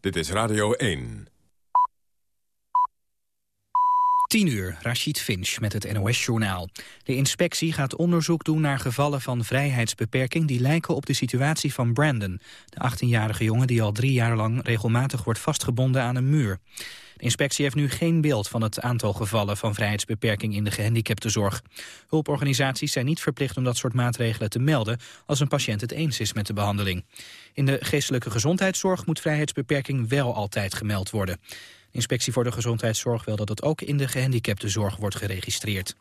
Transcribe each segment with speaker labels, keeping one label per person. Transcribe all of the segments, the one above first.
Speaker 1: Dit is Radio 1.
Speaker 2: 10 uur, Rashid Finch met het NOS-journaal. De inspectie gaat onderzoek doen naar gevallen van vrijheidsbeperking... die lijken op de situatie van Brandon, de 18-jarige jongen... die al drie jaar lang regelmatig wordt vastgebonden aan een muur. De inspectie heeft nu geen beeld van het aantal gevallen van vrijheidsbeperking in de gehandicaptenzorg. Hulporganisaties zijn niet verplicht om dat soort maatregelen te melden als een patiënt het eens is met de behandeling. In de geestelijke gezondheidszorg moet vrijheidsbeperking wel altijd gemeld worden. De inspectie voor de gezondheidszorg wil dat het ook in de gehandicaptenzorg wordt geregistreerd.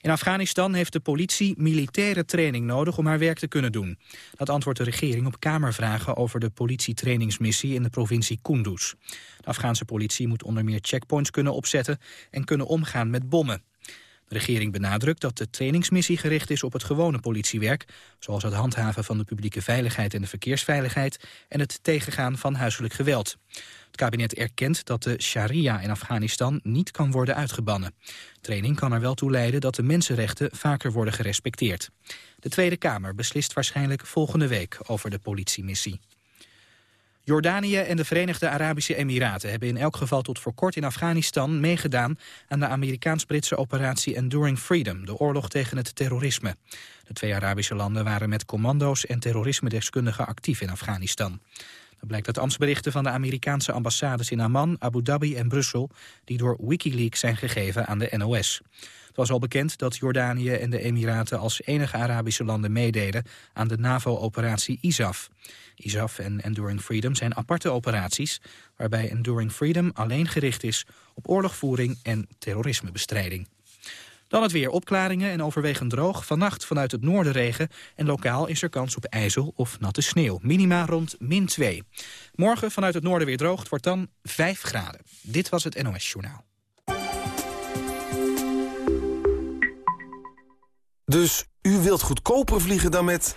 Speaker 2: In Afghanistan heeft de politie militaire training nodig om haar werk te kunnen doen. Dat antwoordt de regering op Kamervragen over de politietrainingsmissie in de provincie Kunduz. De Afghaanse politie moet onder meer checkpoints kunnen opzetten en kunnen omgaan met bommen. De regering benadrukt dat de trainingsmissie gericht is op het gewone politiewerk, zoals het handhaven van de publieke veiligheid en de verkeersveiligheid en het tegengaan van huiselijk geweld. Het kabinet erkent dat de sharia in Afghanistan niet kan worden uitgebannen. Training kan er wel toe leiden dat de mensenrechten vaker worden gerespecteerd. De Tweede Kamer beslist waarschijnlijk volgende week over de politiemissie. Jordanië en de Verenigde Arabische Emiraten hebben in elk geval tot voor kort in Afghanistan meegedaan aan de Amerikaans-Britse operatie Enduring Freedom, de oorlog tegen het terrorisme. De twee Arabische landen waren met commando's en terrorisme-deskundigen actief in Afghanistan. Dat blijkt uit ambtsberichten van de Amerikaanse ambassades in Amman, Abu Dhabi en Brussel... die door Wikileaks zijn gegeven aan de NOS. Het was al bekend dat Jordanië en de Emiraten als enige Arabische landen meededen aan de NAVO-operatie ISAF. ISAF en Enduring Freedom zijn aparte operaties waarbij Enduring Freedom alleen gericht is op oorlogvoering en terrorismebestrijding. Dan het weer. Opklaringen en overwegend droog. Vannacht vanuit het noorden regen. En lokaal is er kans op ijzel of natte sneeuw. Minima rond min 2. Morgen vanuit het noorden weer droog. Wordt dan 5 graden. Dit was het NOS Journaal.
Speaker 3: Dus u wilt goedkoper vliegen dan met...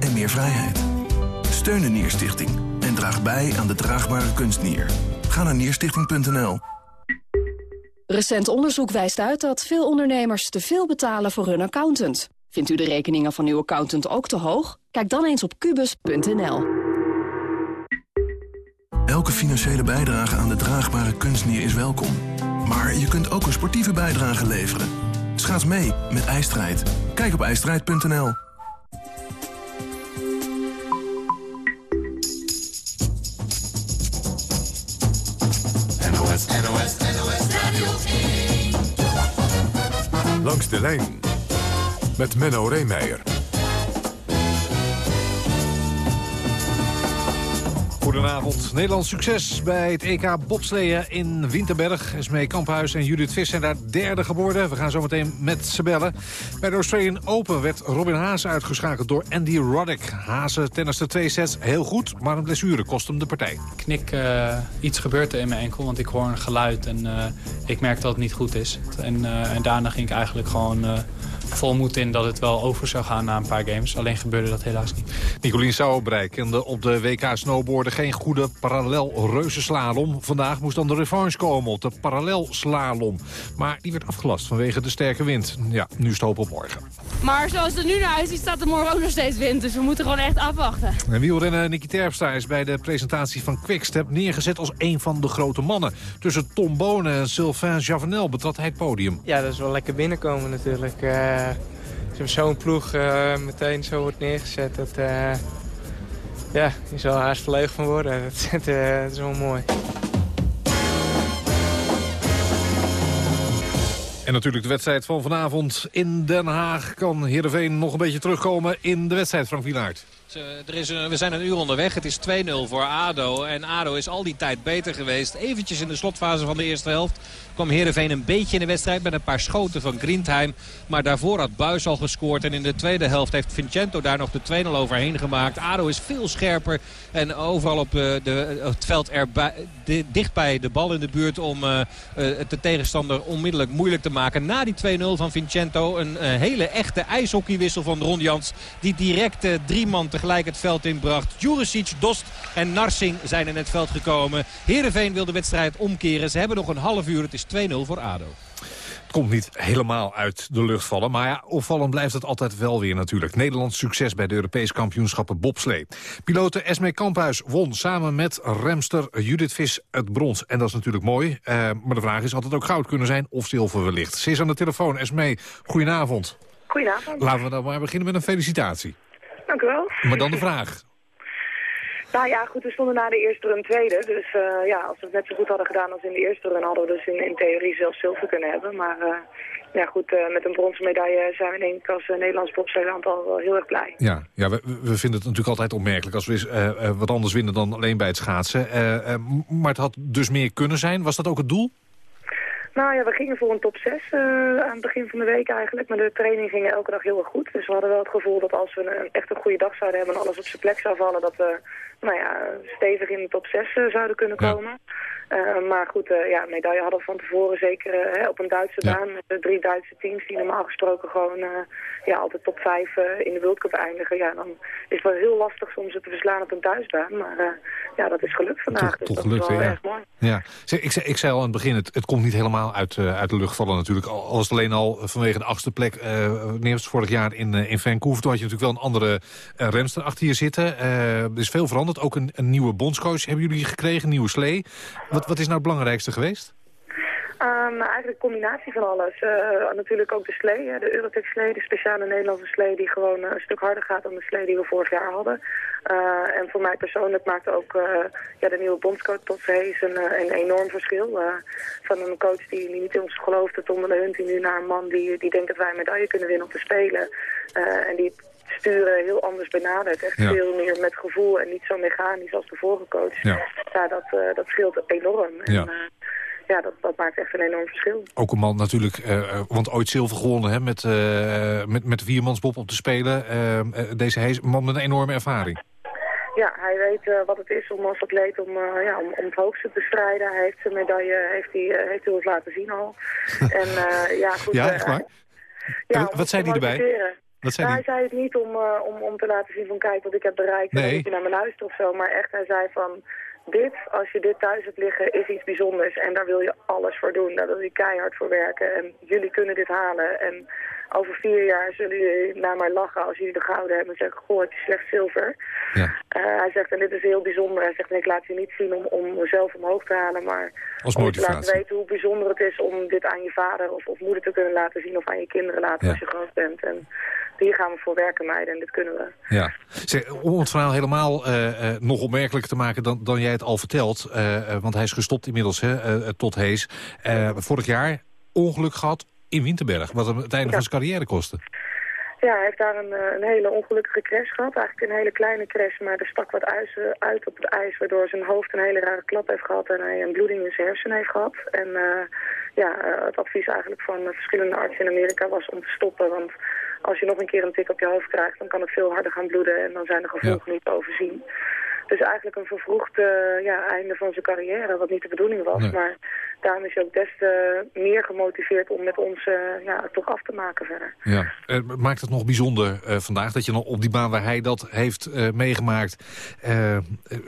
Speaker 3: en meer vrijheid. Steun de Nierstichting en draag bij aan de draagbare kunstnier. Ga naar nierstichting.nl.
Speaker 4: Recent onderzoek wijst uit dat veel ondernemers te veel betalen voor hun accountant. Vindt u de rekeningen van uw accountant ook te hoog? Kijk dan eens op kubus.nl.
Speaker 3: Elke financiële bijdrage aan de draagbare kunstnier is welkom. Maar je kunt ook een sportieve bijdrage leveren. Schaats mee met IJstrijd. Kijk op ijstrijd.nl.
Speaker 1: NOS, NOS, Radio 1. Langs de lijn met Menno Reemeijer.
Speaker 5: Goedenavond. Nederlands succes bij het EK bobsleeën in Winterberg. Esmee Kamphuis en Judith Vis zijn daar derde geworden. We gaan zo meteen met ze bellen. Bij de Australian Open werd Robin Haase uitgeschakeld door Andy Roddick. Haase tenniste twee sets heel goed, maar een blessure kost hem de partij.
Speaker 6: knik, eh, iets gebeurt er in mijn enkel, want ik hoor een geluid en eh, ik merk dat het niet goed is. En, eh, en daarna ging ik eigenlijk gewoon vol moed in dat het wel over zou gaan na een paar games. Alleen gebeurde dat helaas niet.
Speaker 5: Nicolien Sauerbrei kende op de WK snowboarden geen goede parallel reuzenslalom. Vandaag moest dan de revanche komen op de parallelslalom. Maar die werd afgelast vanwege de sterke wind. Ja, nu is het hoop op morgen.
Speaker 7: Maar zoals het er nu naar uitziet, staat er morgen ook nog steeds wind. Dus we moeten gewoon echt afwachten.
Speaker 5: En wielrenner Nicky Terpstra is bij de presentatie van Quickstep neergezet als een van de grote mannen. Tussen Tom Bonen en Sylvain Javanel betrad hij het podium.
Speaker 8: Ja, dat is wel lekker binnenkomen natuurlijk. Eh als zo'n ploeg eh, meteen zo wordt neergezet, dat, eh, ja, je zal haast verlegen van worden. Dat, dat, eh, dat is wel mooi.
Speaker 5: En natuurlijk de wedstrijd van vanavond in Den Haag. Kan Heerenveen nog een beetje terugkomen in de wedstrijd, Frank Wielaert?
Speaker 9: Er is een, we zijn een uur onderweg. Het is 2-0 voor ADO. En ADO is al die tijd beter geweest. Eventjes in de slotfase van de eerste helft kwam Heerenveen een beetje in de wedstrijd met een paar schoten van Grindheim. Maar daarvoor had Buis al gescoord. En in de tweede helft heeft Vincento daar nog de 2-0 overheen gemaakt. ADO is veel scherper en overal op eh, de, het veld erbij, dichtbij de bal in de buurt om uh, de tegenstander onmiddellijk moeilijk te maken. Na die 2-0 van Vincento een hele echte ijshockeywissel van Ron Jans. Die direct drie man tegelijk het veld inbracht. Juricic, Dost en Narsing zijn in het veld gekomen. Heerenveen wil de wedstrijd omkeren. Ze hebben nog een half uur. Het is 2-0 voor ADO.
Speaker 5: Het komt niet helemaal uit de lucht vallen. Maar ja, opvallend blijft het altijd wel weer natuurlijk. Nederlands succes bij de Europese kampioenschappen bobslee. Pilote Esme Kamphuis won samen met remster Judith Vis het brons. En dat is natuurlijk mooi. Uh, maar de vraag is, had het ook goud kunnen zijn of zilver wellicht? Ze is aan de telefoon. Esme, goedenavond.
Speaker 10: Goedenavond.
Speaker 5: Laten we dan maar beginnen met een felicitatie.
Speaker 10: Dank u wel.
Speaker 5: Maar dan de vraag.
Speaker 10: Nou ja, goed, we stonden na de eerste run tweede. Dus uh, ja, als we het net zo goed hadden gedaan als in de eerste run... hadden we dus in, in theorie zelfs zilver kunnen hebben. Maar uh, ja, goed, uh, met een bronzen medaille zijn we denk ik als Nederlands bobsleiland al wel heel erg blij.
Speaker 5: Ja, ja we, we vinden het natuurlijk altijd opmerkelijk als we wat anders winnen dan alleen bij het schaatsen. maar het had dus meer kunnen zijn. Was dat ook het doel?
Speaker 10: Nou ja, we gingen voor een top 6 uh, aan het begin van de week eigenlijk. Maar de training ging elke dag heel erg goed. Dus we hadden wel het gevoel dat als we een, echt een goede dag zouden hebben... en alles op zijn plek zou vallen... dat we nou ja, stevig in de top 6 uh, zouden kunnen komen. Uh, maar goed, uh, ja, medaille hadden we van tevoren zeker op een Duitse ja. baan. Met de drie Duitse teams die normaal gesproken gewoon ja, altijd top 5 in de World Cup eindigen. Ja, dan is het wel heel lastig soms het te verslaan op een thuisbaan. Maar ja, dat is gelukt vandaag.
Speaker 5: Toch,
Speaker 10: dus
Speaker 5: toch gelukt,
Speaker 10: is
Speaker 5: ja.
Speaker 10: erg mooi.
Speaker 5: Ja. Ik, ik, ik zei al aan het begin, het, het komt niet helemaal uit, uit de lucht vallen natuurlijk. Al was het alleen al vanwege de achtste plek, uh, vorig jaar in, in Vancouver. Toen had je natuurlijk wel een andere remster achter je zitten. er is veel veranderd, ook een, een nieuwe bondscoach hebben jullie gekregen, nieuwe slee. Wat, wat is nou het belangrijkste geweest?
Speaker 10: Um, eigenlijk een combinatie van alles. Uh, natuurlijk ook de slee, de Eurotech slee, de speciale Nederlandse slee die gewoon uh, een stuk harder gaat dan de slee die we vorig jaar hadden. Uh, en voor mij persoonlijk maakte ook ja, de nieuwe bondscoach tot Hees een, een enorm verschil. van een coach die, niet in ons geloofde, Tom de Hunt, nu naar een man die, die denkt dat wij een medaille kunnen winnen op de Spelen. en die sturen heel anders benadert. Echt
Speaker 5: Ja.
Speaker 10: veel meer met gevoel en niet zo mechanisch als de vorige coach.
Speaker 5: Ja.
Speaker 10: Ja, dat, eh, dat scheelt enorm. En,
Speaker 5: Ja.
Speaker 10: eh, ja, dat, dat maakt echt een enorm verschil.
Speaker 5: Ook een man natuurlijk, eh, want ooit zilver gewonnen hè, met, eh, met, met viermansbob op te spelen. Eh, deze man met een enorme ervaring.
Speaker 10: Ja, hij weet wat het is om als atleet om, ja, om, om het hoogste te strijden. Hij heeft zijn medaille heeft hij, heeft hij ons laten zien al. en ja, goed.
Speaker 5: Ja, echt waar?
Speaker 10: ja,
Speaker 5: En wat zei hij erbij? Wat zei
Speaker 10: Nou,
Speaker 5: hij?
Speaker 10: zei het niet om, eh, om, om te laten zien van kijk wat ik heb bereikt
Speaker 5: Nee.
Speaker 10: moet je naar me luisteren of zo. Maar echt, hij zei van dit, als je dit thuis hebt liggen, is iets bijzonders. En daar wil je alles voor doen. Daar wil je keihard voor werken. En jullie kunnen dit halen. En over vier jaar zullen jullie naar mij lachen als jullie de gouden hebben. En zeggen, goh, het is slechts zilver.
Speaker 5: Ja.
Speaker 10: Eh, hij zegt, en dit is heel bijzonder. Hij zegt, en ik laat je niet zien om, om mezelf omhoog te halen, maar
Speaker 5: Als
Speaker 10: om te laten weten hoe bijzonder het is om dit aan je vader of, of moeder te kunnen laten zien. Of aan je kinderen laten
Speaker 5: Ja.
Speaker 10: als je groot bent. En hier gaan we voor werken, meiden. En dit kunnen we.
Speaker 5: Ja. Zeg, om het verhaal helemaal eh, eh, nog opmerkelijker te maken dan, dan jij het al vertelt. want hij is gestopt inmiddels hè, tot Hees. Vorig jaar ongeluk gehad in Winterberg. Wat hem het einde van zijn carrière kostte.
Speaker 10: Ja, hij heeft daar een, eh, een hele ongelukkige crash gehad. Eigenlijk een hele kleine crash, maar er stak wat ijs uit op het ijs... waardoor zijn hoofd een hele rare klap heeft gehad en hij een bloeding in zijn hersenen heeft gehad. En eh, ja, eh, het advies eigenlijk van verschillende artsen in Amerika was om te stoppen. Want als je nog een keer een tik op je hoofd krijgt, dan kan het veel harder gaan bloeden... en dan zijn de gevolgen niet te overzien. Dus eigenlijk een vervroegd ja, einde van zijn carrière, wat niet de bedoeling was.
Speaker 5: Nee.
Speaker 10: Maar daarom is hij ook des te meer gemotiveerd om met ons eh, ja, het toch af te maken verder.
Speaker 5: Ja. Eh, maakt het nog bijzonder eh, vandaag dat je dan op die baan waar hij dat heeft meegemaakt...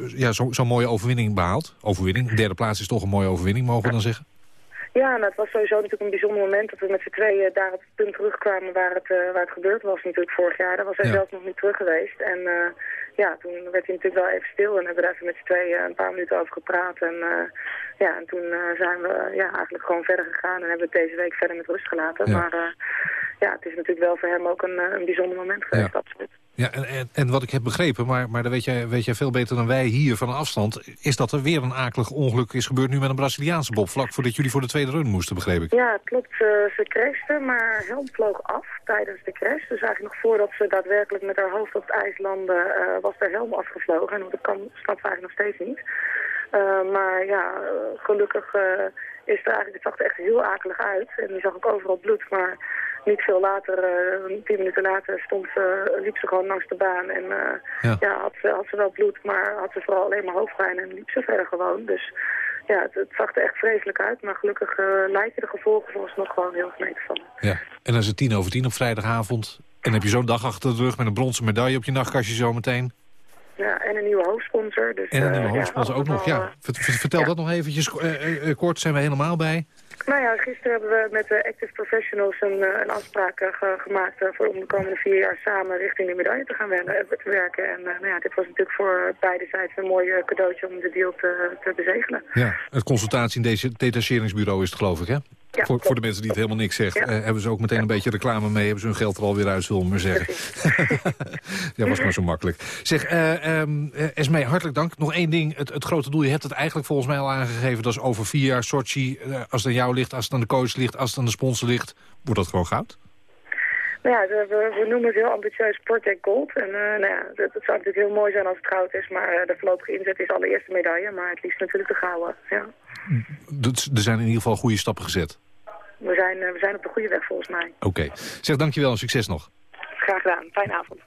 Speaker 5: ja, zo'n zo mooie overwinning behaalt? Overwinning, derde plaats is toch een mooie overwinning, mogen we dan zeggen?
Speaker 10: Ja, nou, het was sowieso natuurlijk een bijzonder moment dat we met z'n tweeën daar op het punt terugkwamen waar het, waar het gebeurd was natuurlijk vorig jaar. Daar was hij
Speaker 5: Ja.
Speaker 10: zelf nog niet terug geweest. En ja, toen werd hij natuurlijk wel even stil en hebben we daar even met z'n tweeën een paar minuten over gepraat. En eh, ja, en toen eh, zijn we ja, eigenlijk gewoon verder gegaan en hebben we het deze week verder met rust gelaten.
Speaker 5: Ja.
Speaker 10: Maar eh, ja, het is natuurlijk wel voor hem ook een, eh, een bijzonder moment geweest, absoluut.
Speaker 5: Ja, en, en, en, wat ik heb begrepen, maar, maar dat weet jij, weet jij veel beter dan wij hier van afstand... is dat er weer een akelig ongeluk is gebeurd nu met een Braziliaanse bob... vlak voordat jullie voor de tweede run moesten, begreep ik.
Speaker 10: Ja, klopt. ze crashte, maar helm vloog af tijdens de crash. Dus eigenlijk nog voordat ze daadwerkelijk met haar hoofd op het ijs landde... was haar helm afgevlogen. En dat kan, snap eigenlijk nog steeds niet. maar ja, gelukkig is er eigenlijk, het zag er echt heel akelig uit. En je zag ook overal bloed, maar niet veel later, uh, tien minuten later, stond ze, liep ze gewoon langs de baan. En uh, ja, had, ze, had ze wel bloed, maar had ze vooral alleen maar hoofdpijn en liep ze verder gewoon. Dus ja, het, het zag er echt vreselijk uit. Maar gelukkig uh, lijken de gevolgen volgens nog gewoon heel mee te vallen.
Speaker 5: Ja, en dan is het tien over tien op vrijdagavond. En heb je zo'n dag achter de rug met een bronzen medaille op je nachtkastje zometeen.
Speaker 10: Ja, en een nieuwe hoofdsponsor. Dus,
Speaker 5: en een nieuwe hoofdsponsor ook nog, ja. Vertel dat nog eventjes kort, zijn we helemaal bij.
Speaker 10: Nou ja, gisteren hebben we met de Active Professionals een, een afspraak gemaakt voor om de komende vier jaar samen richting de medaille te gaan werken. En nou ja, dit was natuurlijk voor beide zijden een mooi cadeautje om de deal te, te bezegelen.
Speaker 5: Ja, het consultatie in deze detacheringsbureau is het geloof ik, hè?
Speaker 10: Ja,
Speaker 5: voor, voor, de mensen die het helemaal niks zegt, hebben ze ook meteen een beetje reclame mee. Hebben ze hun geld er alweer uit, zullen we maar zeggen. ja, was maar zo makkelijk. Zeg, uh, um, Esmee, hartelijk dank. Nog één ding, het, het, grote doel, je hebt het eigenlijk volgens mij al aangegeven. Dat is over vier jaar Sochi, uh, als het aan jou ligt, als het aan de coach ligt, als het aan de sponsor ligt. Wordt dat gewoon goud?
Speaker 10: Nou ja, we, we, noemen het heel ambitieus Project Gold. En nou ja, het, het, zou natuurlijk heel mooi zijn als het goud is. Maar de voorlopige inzet is allereerste medaille. Maar het liefst natuurlijk de gouden, ja.
Speaker 5: Er zijn in ieder geval goede stappen gezet.
Speaker 10: We zijn, we zijn op de goede weg volgens mij.
Speaker 5: Oké. Okay. Zeg dankjewel en succes nog.
Speaker 10: Graag gedaan. Fijne avond.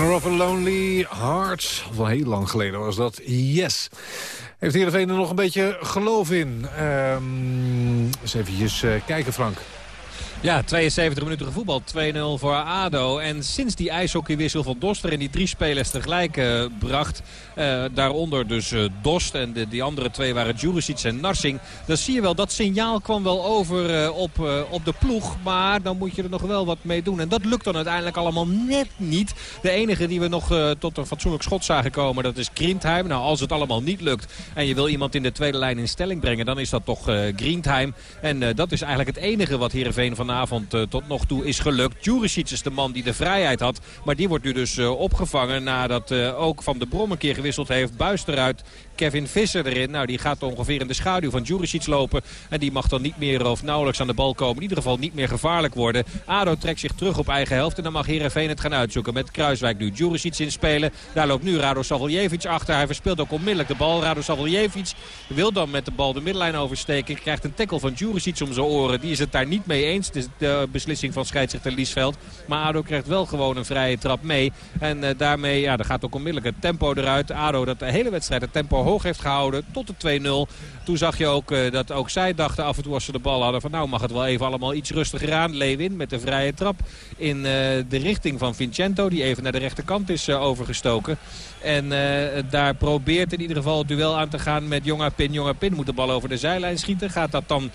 Speaker 5: Of a Lonely Heart. Al heel lang geleden was dat. Yes. Heeft Heerenveen er nog een beetje geloof in? Um, eens eventjes uh, kijken, Frank.
Speaker 9: Ja, 72 minuten gevoetbal. 2-0 voor ADO. En sinds die ijshockeywissel van Doster en die drie spelers tegelijk uh, bracht... Uh, daaronder dus uh, Dost en de, die andere twee waren Juricic en Narsing. Dan zie je wel, dat signaal kwam wel over op, op de ploeg. Maar dan moet je er nog wel wat mee doen. En dat lukt dan uiteindelijk allemaal net niet. De enige die we nog tot een fatsoenlijk schot zagen komen, dat is Greentheim. Nou, als het allemaal niet lukt en je wil iemand in de tweede lijn in stelling brengen... dan is dat toch Greentheim. En dat is eigenlijk het enige wat Heerenveen vanavond vanavond uh, tot nog toe is gelukt. Juricic is de man die de vrijheid had. Maar die wordt nu dus uh, opgevangen nadat uh, ook Van de Brom een keer gewisseld heeft. Buis eruit, Kevin Visser erin. Nou, die gaat ongeveer in de schaduw van Juricic lopen. En die mag dan niet meer of nauwelijks aan de bal komen. In ieder geval niet meer gevaarlijk worden. ADO trekt zich terug op eigen helft. En dan mag Heerenveen het gaan uitzoeken. Met Kruiswijk nu Juricic inspelen. Daar loopt nu Rado Savaljevic achter. Hij verspeelt ook onmiddellijk de bal. Rado Savaljevic wil dan met de bal de middenlijn oversteken. Krijgt een tackle van Juricic om zijn oren. Die is het daar niet mee eens. Het de beslissing van scheidsrechter Liesveld. Maar ADO krijgt wel gewoon een vrije trap mee. En uh, daarmee ja, dan gaat ook onmiddellijk het tempo eruit. ADO dat de hele wedstrijd het tempo hoog heeft gehouden tot de 2-0. Toen zag je ook uh, dat ook zij dachten af en toe als ze de bal hadden... van nou mag het wel even allemaal iets rustiger aan. Lewin met de vrije trap in uh, de richting van Vincento... die even naar de rechterkant is overgestoken. En daar probeert in ieder geval het duel aan te gaan met Jonga Pin. Jonga Pin moet de bal over de zijlijn schieten. Gaat dat dan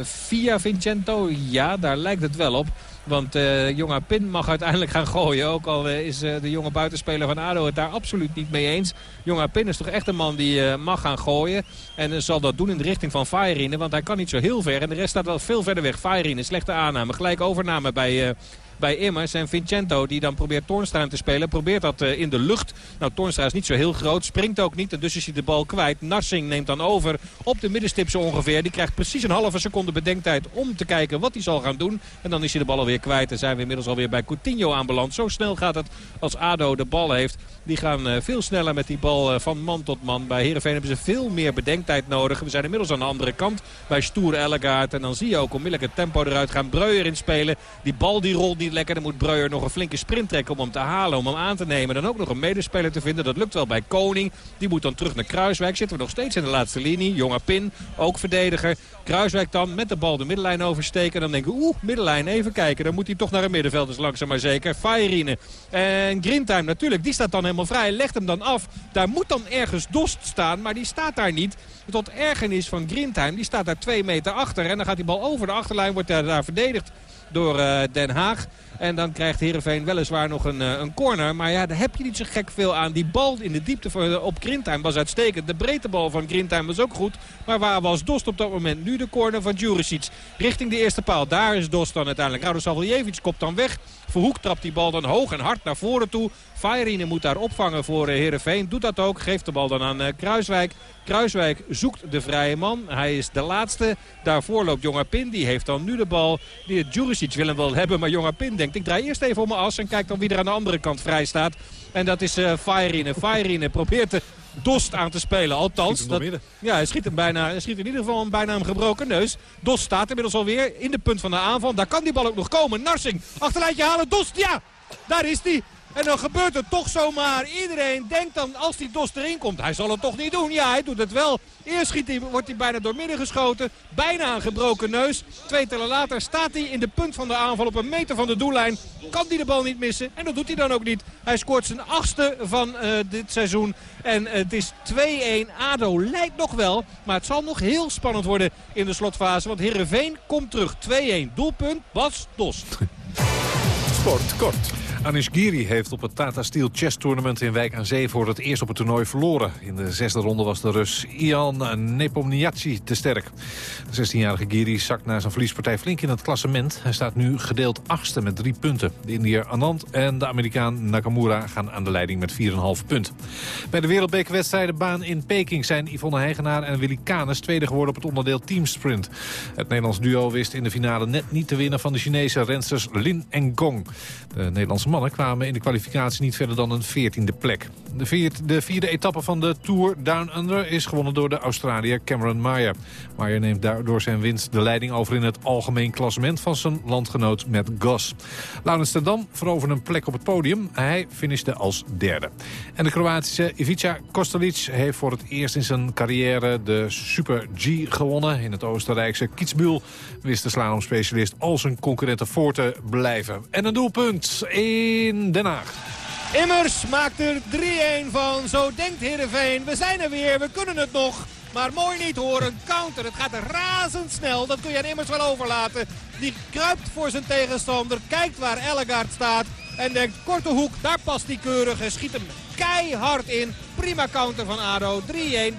Speaker 9: via Vincento? Ja, daar lijkt het wel op. Want uh, jonge Pin mag uiteindelijk gaan gooien. Ook al uh, is uh, de jonge buitenspeler van ADO het daar absoluut niet mee eens. Jonge Pin is toch echt een man die mag gaan gooien. En zal dat doen in de richting van Fairine. Want hij kan niet zo heel ver. En de rest staat wel veel verder weg. Fairine, slechte aanname. Gelijk overname bij bij Immers. En Vincento die dan probeert Toornstra te spelen. Probeert dat uh, in de lucht. Nou, Toornstra is niet zo heel groot. Springt ook niet. En dus is hij de bal kwijt. Narsing neemt dan over op de middenstip zo ongeveer. Die krijgt precies een halve seconde bedenktijd om te kijken wat hij zal gaan doen. En dan is hij de bal alweer kwijt. En zijn we inmiddels alweer bij Coutinho aanbeland. Zo snel gaat het als ADO de bal heeft. Die gaan uh, veel sneller met die bal uh, van man tot man. Bij Heerenveen hebben ze veel meer bedenktijd nodig. We zijn inmiddels aan de andere kant bij Stoer Ellegaard. En dan zie je ook onmiddellijk het tempo eruit gaan. Breuer inspelen. Die bal die rolt lekker. Dan moet Breuer nog een flinke sprint trekken om hem te halen. Om hem aan te nemen. Dan ook nog een medespeler te vinden. Dat lukt wel bij Koning. Die moet dan terug naar Kruiswijk. Zitten we nog steeds in de laatste linie. Jonge Pin, ook verdediger. Kruiswijk dan met de bal de middenlijn oversteken. Dan denken we, oeh, middenlijn, even kijken. Dan moet hij toch naar een middenveld, dus langzaam maar zeker. Fairine en Grintime natuurlijk, die staat dan helemaal vrij. Legt hem dan af. Daar moet dan ergens Dost staan, maar die staat daar niet. Tot ergernis van Grintime, die staat daar twee meter achter. En dan gaat die bal over de achterlijn, wordt daar, daar verdedigd door uh, Den Haag. En dan krijgt Heerenveen weliswaar nog een, een corner. Maar ja, daar heb je niet zo gek veel aan. Die bal in de diepte voor, op Grintime was uitstekend. De breedtebal van Grintime was ook goed. Maar waar was Dost op dat moment? Nu de corner van Juricic. Richting de eerste paal. Daar is Dost dan uiteindelijk. Rado Savljevic kopt dan weg. Verhoek trapt die bal dan hoog en hard naar voren toe. Fairine moet daar opvangen voor Heerenveen. Doet dat ook. Geeft de bal dan aan Kruiswijk. Kruiswijk zoekt de vrije man. Hij is de laatste. Daarvoor loopt Jonga Pin. Die heeft dan nu de bal. Die Juricic wil hem wel hebben. Maar Jonga Pin denkt ik draai eerst even om mijn as. En kijk dan wie er aan de andere kant vrij staat. En dat is uh, Fairine. Fairine probeert de Dost aan te spelen. Althans, dat, ja, hij schiet, hem bijna, hij schiet in ieder geval een bijna een gebroken neus. Dost staat inmiddels alweer in de punt van de aanval. Daar kan die bal ook nog komen. Narsing, achterlijntje halen. Dost, ja! Daar is hij. En dan gebeurt het toch zomaar. Iedereen denkt dan als die Dos erin komt. Hij zal het toch niet doen. Ja, hij doet het wel. Eerst schiet hij, wordt hij bijna door midden geschoten. Bijna een gebroken neus. Twee tellen later staat hij in de punt van de aanval op een meter van de doellijn. Kan hij de bal niet missen. En dat doet hij dan ook niet. Hij scoort zijn achtste van uh, dit seizoen. En het is 2-1. ADO lijkt nog wel. Maar het zal nog heel spannend worden in de slotfase. Want Heerenveen komt terug. 2-1. Doelpunt Bas Dos.
Speaker 5: Sport kort. Anish Giri heeft op het Tata Steel Chess Tournament in Wijk aan Zee voor het eerst op het toernooi verloren. In de zesde ronde was de Rus Ian Nepomniachtchi te sterk. De 16-jarige Giri zakt na zijn verliespartij flink in het klassement. Hij staat nu gedeeld achtste met drie punten. De Indiër Anand en de Amerikaan Nakamura gaan aan de leiding met 4,5 punt. Bij de wereldbekerwedstrijden baan in Peking zijn Yvonne Hegenaar en Willy Canes tweede geworden op het onderdeel teamsprint. Het Nederlands duo wist in de finale net niet te winnen van de Chinese rensters Lin en Gong. De Nederlandse mannen kwamen in de kwalificatie niet verder dan een veertiende plek. De vierde, de vierde etappe van de Tour Down Under is gewonnen door de Australiër Cameron Meyer. Meyer neemt daardoor zijn winst de leiding over in het algemeen klassement van zijn landgenoot Matt Goss. Laurens Tendam veroverde een plek op het podium. Hij finishte als derde. En de Kroatische Ivica Kostelic heeft voor het eerst in zijn carrière de Super G gewonnen. In het Oostenrijkse Kitzbühel wist de slalomspecialist al zijn concurrenten voor te blijven. En een doelpunt in Den Haag.
Speaker 11: Immers maakt er 3-1 van. Zo denkt Heerenveen. We zijn er weer, we kunnen het nog. Maar mooi niet horen, counter. Het gaat razendsnel, dat kun je aan Immers wel overlaten. Die kruipt voor zijn tegenstander, kijkt waar Ellegaard staat... en denkt, korte hoek, daar past die keurig en schiet hem keihard in. Prima counter van ADO, 3-1.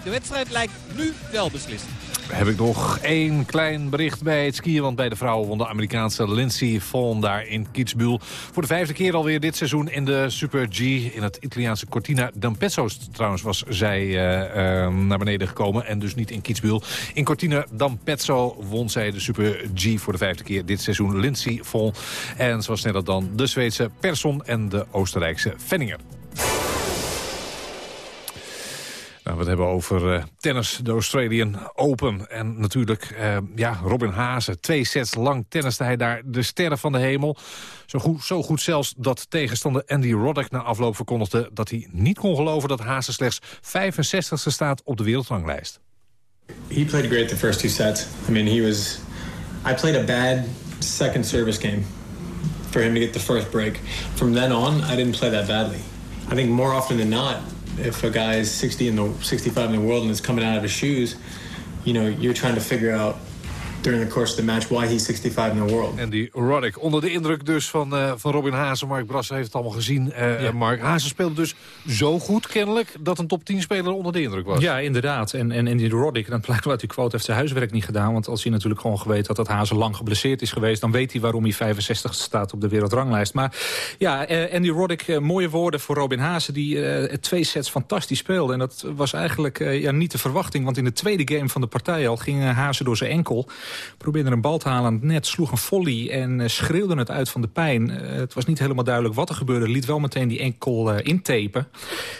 Speaker 11: De wedstrijd lijkt nu wel beslist
Speaker 5: heb ik nog één klein bericht bij het skiën. Want bij de vrouwen won de Amerikaanse Lindsay Vonn daar in Kitzbühel. Voor de vijfde keer alweer dit seizoen in de Super G. In het Italiaanse Cortina d'Ampezzo trouwens was zij uh, uh, naar beneden gekomen. En dus niet in Kitzbühel. In Cortina d'Ampezzo won zij de Super G voor de vijfde keer dit seizoen. Lindsay Vonn. En was sneller dan de Zweedse Persson en de Oostenrijkse Fenninger. Nou, we het hebben over uh, tennis, de Australian Open. En natuurlijk, uh, ja, Robin Haase. Twee sets lang tenniste hij daar de sterren van de hemel. Zo goed, zo goed zelfs dat tegenstander Andy Roddick na afloop verkondigde... dat hij niet kon geloven dat Haase slechts 65ste staat op de wereldranglijst.
Speaker 12: He played great the first two sets. I mean, he was... I played a bad second service game for him to get the first break. From then on, I didn't play that badly. I think more often than not if a guy is 60 in the 65 in the world and is coming out of his shoes, you know, you're trying to figure out during the course of the match why he's 65 in the world.
Speaker 5: En die Roddick, onder de indruk dus van, uh, van Robin Hazen. Mark Brassen heeft het allemaal gezien. Uh, ja. Mark Hazen speelde dus zo goed kennelijk... dat een top 10 speler onder de indruk was.
Speaker 13: Ja, inderdaad. En, en, die Roddick, dan blijkt uit die quote... heeft zijn huiswerk niet gedaan. Want als hij natuurlijk gewoon geweten had dat Hazen lang geblesseerd is geweest... dan weet hij waarom hij 65 staat op de wereldranglijst. Maar ja, uh, Andy Roddick, mooie woorden voor Robin Hazen... die twee sets fantastisch speelde. En dat was eigenlijk ja, niet de verwachting. Want in de tweede game van de partij al ging Hazen door zijn enkel probeerde een bal te halen aan het net, sloeg een volley en uh, schreeuwde het uit van de pijn. Uh, het was niet helemaal duidelijk wat er gebeurde. Liet wel meteen die enkel uh, intapen.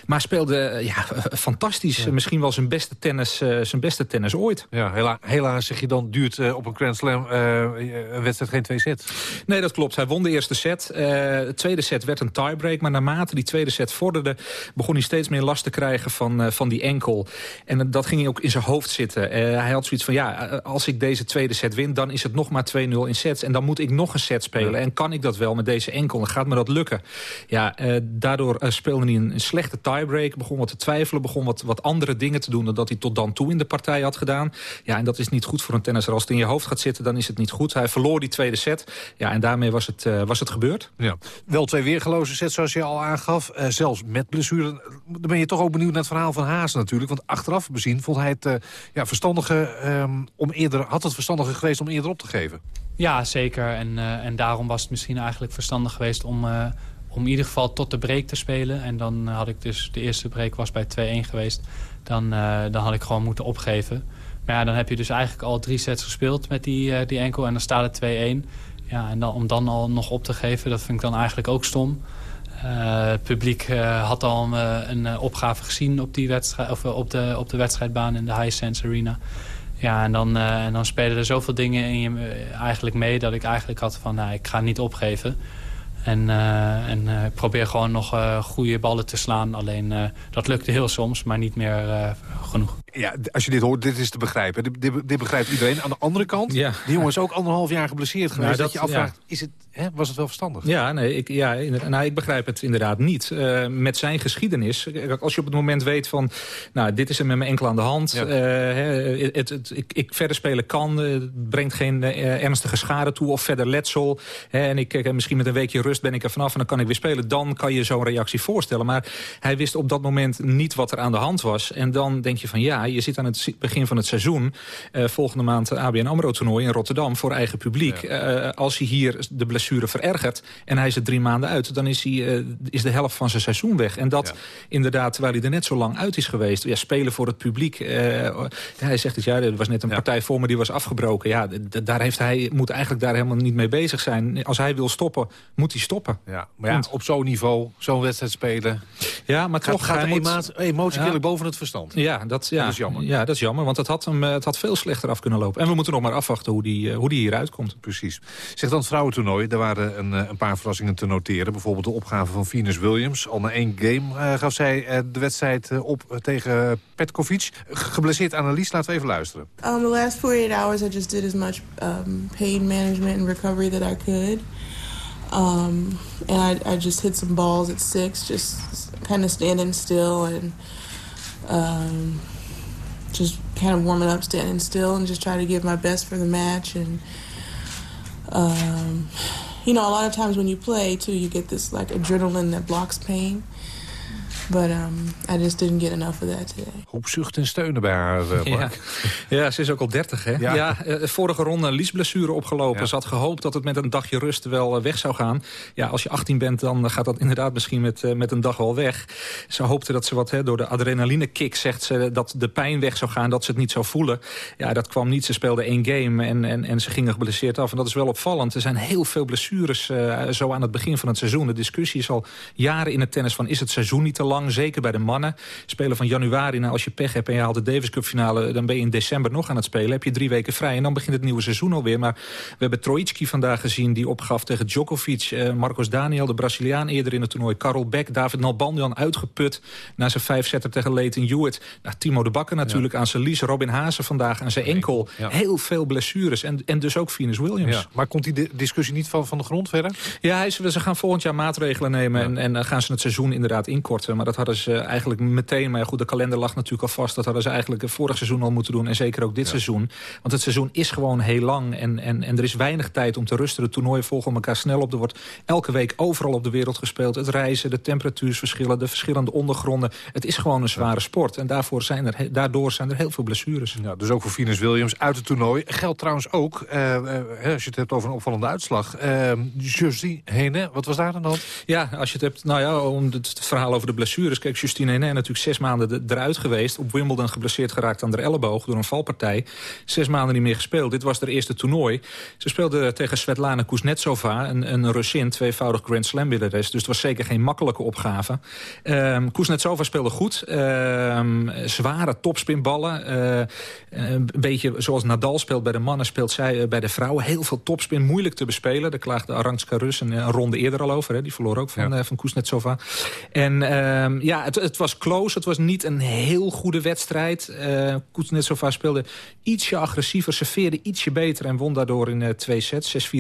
Speaker 13: Maar speelde ja, fantastisch. Ja. Misschien wel zijn beste tennis, zijn beste tennis ooit.
Speaker 5: Ja, hela helaas zeg je dan, duurt op een Grand Slam een wedstrijd geen twee sets.
Speaker 13: Nee, dat klopt. Hij won de eerste set. de tweede set werd een tiebreak. Maar naarmate die tweede set vorderde, begon hij steeds meer last te krijgen van, van die enkel. En dat ging ook in zijn hoofd zitten. hij had zoiets van, ja, als ik deze tweede set win... dan is het nog maar 2-0 in sets. En dan moet ik nog een set spelen. Ja. En kan ik dat wel met deze enkel? Dan gaat me dat lukken. Ja, uh, daardoor uh, speelde hij een, een, slechte tiebreak. Begon wat te twijfelen. Begon wat, wat andere dingen te doen... dan dat hij tot dan toe in de partij had gedaan. Ja, en dat is niet goed voor een tennisser. Als het in je hoofd gaat zitten, dan is het niet goed. Hij verloor die tweede set. Ja, en daarmee was het, uh, was het gebeurd.
Speaker 5: Ja. Wel twee weergeloze sets, zoals je al aangaf. zelfs met blessure. Dan ben je toch ook benieuwd naar het verhaal van Haas natuurlijk. Want achteraf bezien vond hij het ja, verstandige... Um, om eerder, had het verstandige geweest om eerder op te geven.
Speaker 6: Ja, zeker. En, uh, en daarom was het misschien eigenlijk verstandig geweest om, uh, om in ieder geval tot de break te spelen. En dan had ik dus, de eerste break was bij 2-1 geweest. Dan, uh, dan had ik gewoon moeten opgeven. Maar ja, dan heb je dus eigenlijk al drie sets gespeeld met die, die enkel. En dan staat het 2-1. Ja, en dan, om dan al nog op te geven, dat vind ik dan eigenlijk ook stom. Het publiek had al een, een opgave gezien op, die wedstrijd, of, op, de, op de wedstrijdbaan in de High Sense Arena. Ja, en dan, uh, en dan spelen er zoveel dingen in je uh, eigenlijk mee... dat ik eigenlijk had van, nou, ik ga niet opgeven. En, uh, en probeer gewoon nog goede ballen te slaan. Alleen dat lukte heel soms, maar niet meer genoeg.
Speaker 5: Ja, als je dit hoort, dit is te begrijpen. Dit, dit, dit begrijpt iedereen. Aan de andere kant, ja. die jongen is ook anderhalf jaar geblesseerd geweest. Nou, dat, dat, je afvraagt, ja. is het, hè, was het wel verstandig?
Speaker 13: Ja, nee, ik, ja nou, ik begrijp het inderdaad niet. Uh, met zijn geschiedenis, als je op het moment weet van... nou, dit is er met mijn enkel aan de hand. Ja. Uh, het, het, ik, ik, verder spelen kan, uh, brengt geen ernstige schade toe of verder letsel. en ik, misschien met een weekje rust ben ik er vanaf en dan kan ik weer spelen. Dan kan je zo'n reactie voorstellen. Maar hij wist op dat moment niet wat er aan de hand was. En dan denk je van ja, je zit aan het begin van het seizoen. volgende maand ABN AMRO-toernooi in Rotterdam voor eigen publiek. als hij hier de blessure verergert en hij is er drie maanden uit... dan is, hij, is de helft van zijn seizoen weg. En dat inderdaad, terwijl hij er net zo lang uit is geweest... Ja, spelen voor het publiek. hij zegt het, ja, er was net een partij voor me die was afgebroken. Ja, daar heeft hij, moet eigenlijk daar helemaal niet mee bezig zijn. Als hij wil stoppen, moet hij stoppen.
Speaker 5: Ja, maar ja, op zo'n niveau, zo'n wedstrijd spelen...
Speaker 13: Ja, maar toch
Speaker 5: gaat de emotie ja. boven het verstand.
Speaker 13: Ja dat, ja, dat is jammer. Ja, dat is jammer, want het had, hem, het had veel slechter af kunnen lopen. En we moeten nog maar afwachten hoe die, hoe die hieruit komt.
Speaker 5: Precies. Zeg dan het vrouwentoernooi, er waren een, een paar verrassingen te noteren. Bijvoorbeeld de opgave van Venus Williams. Al na één game uh, gaf zij uh, de wedstrijd uh, op tegen Petkovic. Geblesseerd Annelies, laten we even luisteren.
Speaker 14: Um, the last 48 hours I just did as much um, pain management and recovery that I could. Um, and I, I just hit some balls at six, just kind of standing still and um, just kind of warming up, standing still, and just try to give my best for the match. And um, you know, a lot of times when you play too, you get this like adrenaline that blocks pain. But um, I just didn't get enough of that today.
Speaker 5: Hoop zucht en steunen bij haar, uh,
Speaker 13: ja. ja. ze is ook al 30, hè? Ja, ja uh, vorige ronde een liesblessure opgelopen. Ja. Ze had gehoopt dat het met een dagje rust wel uh, weg zou gaan. Ja, als je 18 bent, dan gaat dat inderdaad misschien met, met een dag wel weg. Ze hoopte dat ze wat hè, door de adrenaline kick, zegt ze, dat de pijn weg zou gaan, dat ze het niet zou voelen. Ja, dat kwam niet. Ze speelde één game en, en, en ze gingen geblesseerd af. En dat is wel opvallend. Er zijn heel veel blessures zo aan het begin van het seizoen. De discussie is al jaren in het tennis van, is het seizoen niet te lang? Zeker bij de mannen. Spelen van januari, nou als je pech hebt en je haalt de Davis Cup finale... dan ben je in december nog aan het spelen. Heb je drie weken vrij en dan begint het nieuwe seizoen alweer. Maar we hebben Troitsky vandaag gezien die opgaf tegen Djokovic. Uh, Marcos Daniel, de Braziliaan eerder in het toernooi. Karel Beck, David Nalbandian uitgeput na zijn vijfzetter tegen Leighton Hewitt. Nou, Timo de Bakker natuurlijk aan zijn lies. Robin Haase vandaag aan zijn enkel. Heel veel blessures en, en dus ook Venus Williams. Ja.
Speaker 5: Maar komt die discussie niet van, van de grond verder?
Speaker 13: Ja, hij, ze gaan volgend jaar maatregelen nemen en, en gaan ze het seizoen inderdaad inkorten. Maar dat hadden ze eigenlijk meteen... maar goed, de kalender lag natuurlijk al vast. Dat hadden ze eigenlijk het vorig seizoen al moeten doen. En zeker ook dit seizoen. Want het seizoen is gewoon heel lang. En, en, en er is weinig tijd om te rusten. De toernooien volgen elkaar snel op. Er wordt elke week overal op de wereld gespeeld. Het reizen, de temperatuursverschillen, de verschillende ondergronden. Het is gewoon een zware sport. En daarvoor zijn er, daardoor zijn er heel veel blessures.
Speaker 5: Ja, dus ook voor Venus Williams uit het toernooi. Geldt trouwens ook, uh, als je het hebt over een opvallende uitslag... Uh, Josie Hene, wat was daar dan?
Speaker 13: Ja, als je het hebt, nou ja, om het verhaal over de blessures... Kijk, Justine Henin natuurlijk zes maanden eruit geweest. Op Wimbledon geblesseerd geraakt aan de elleboog door een valpartij. Zes maanden niet meer gespeeld. Dit was haar eerste toernooi. Ze speelde tegen Svetlana Kuznetsova, een, een Russin, tweevoudig Grand Slam winnares. Dus het was zeker geen makkelijke opgave. Um, Kuznetsova speelde goed. Um, zware topspinballen. Uh, een beetje zoals Nadal speelt bij de mannen, speelt zij uh, bij de vrouwen. Heel veel topspin, moeilijk te bespelen. Daar klaagde Arantxa Rus een, een, ronde eerder al over. Hè. Die verloor ook van, ja. uh, van Kuznetsova. En um, ja, het, het, was close. Het was niet een heel goede wedstrijd. Uh, Kuznetsova speelde ietsje agressiever, serveerde ietsje beter... en won daardoor in uh, twee sets, 6-4,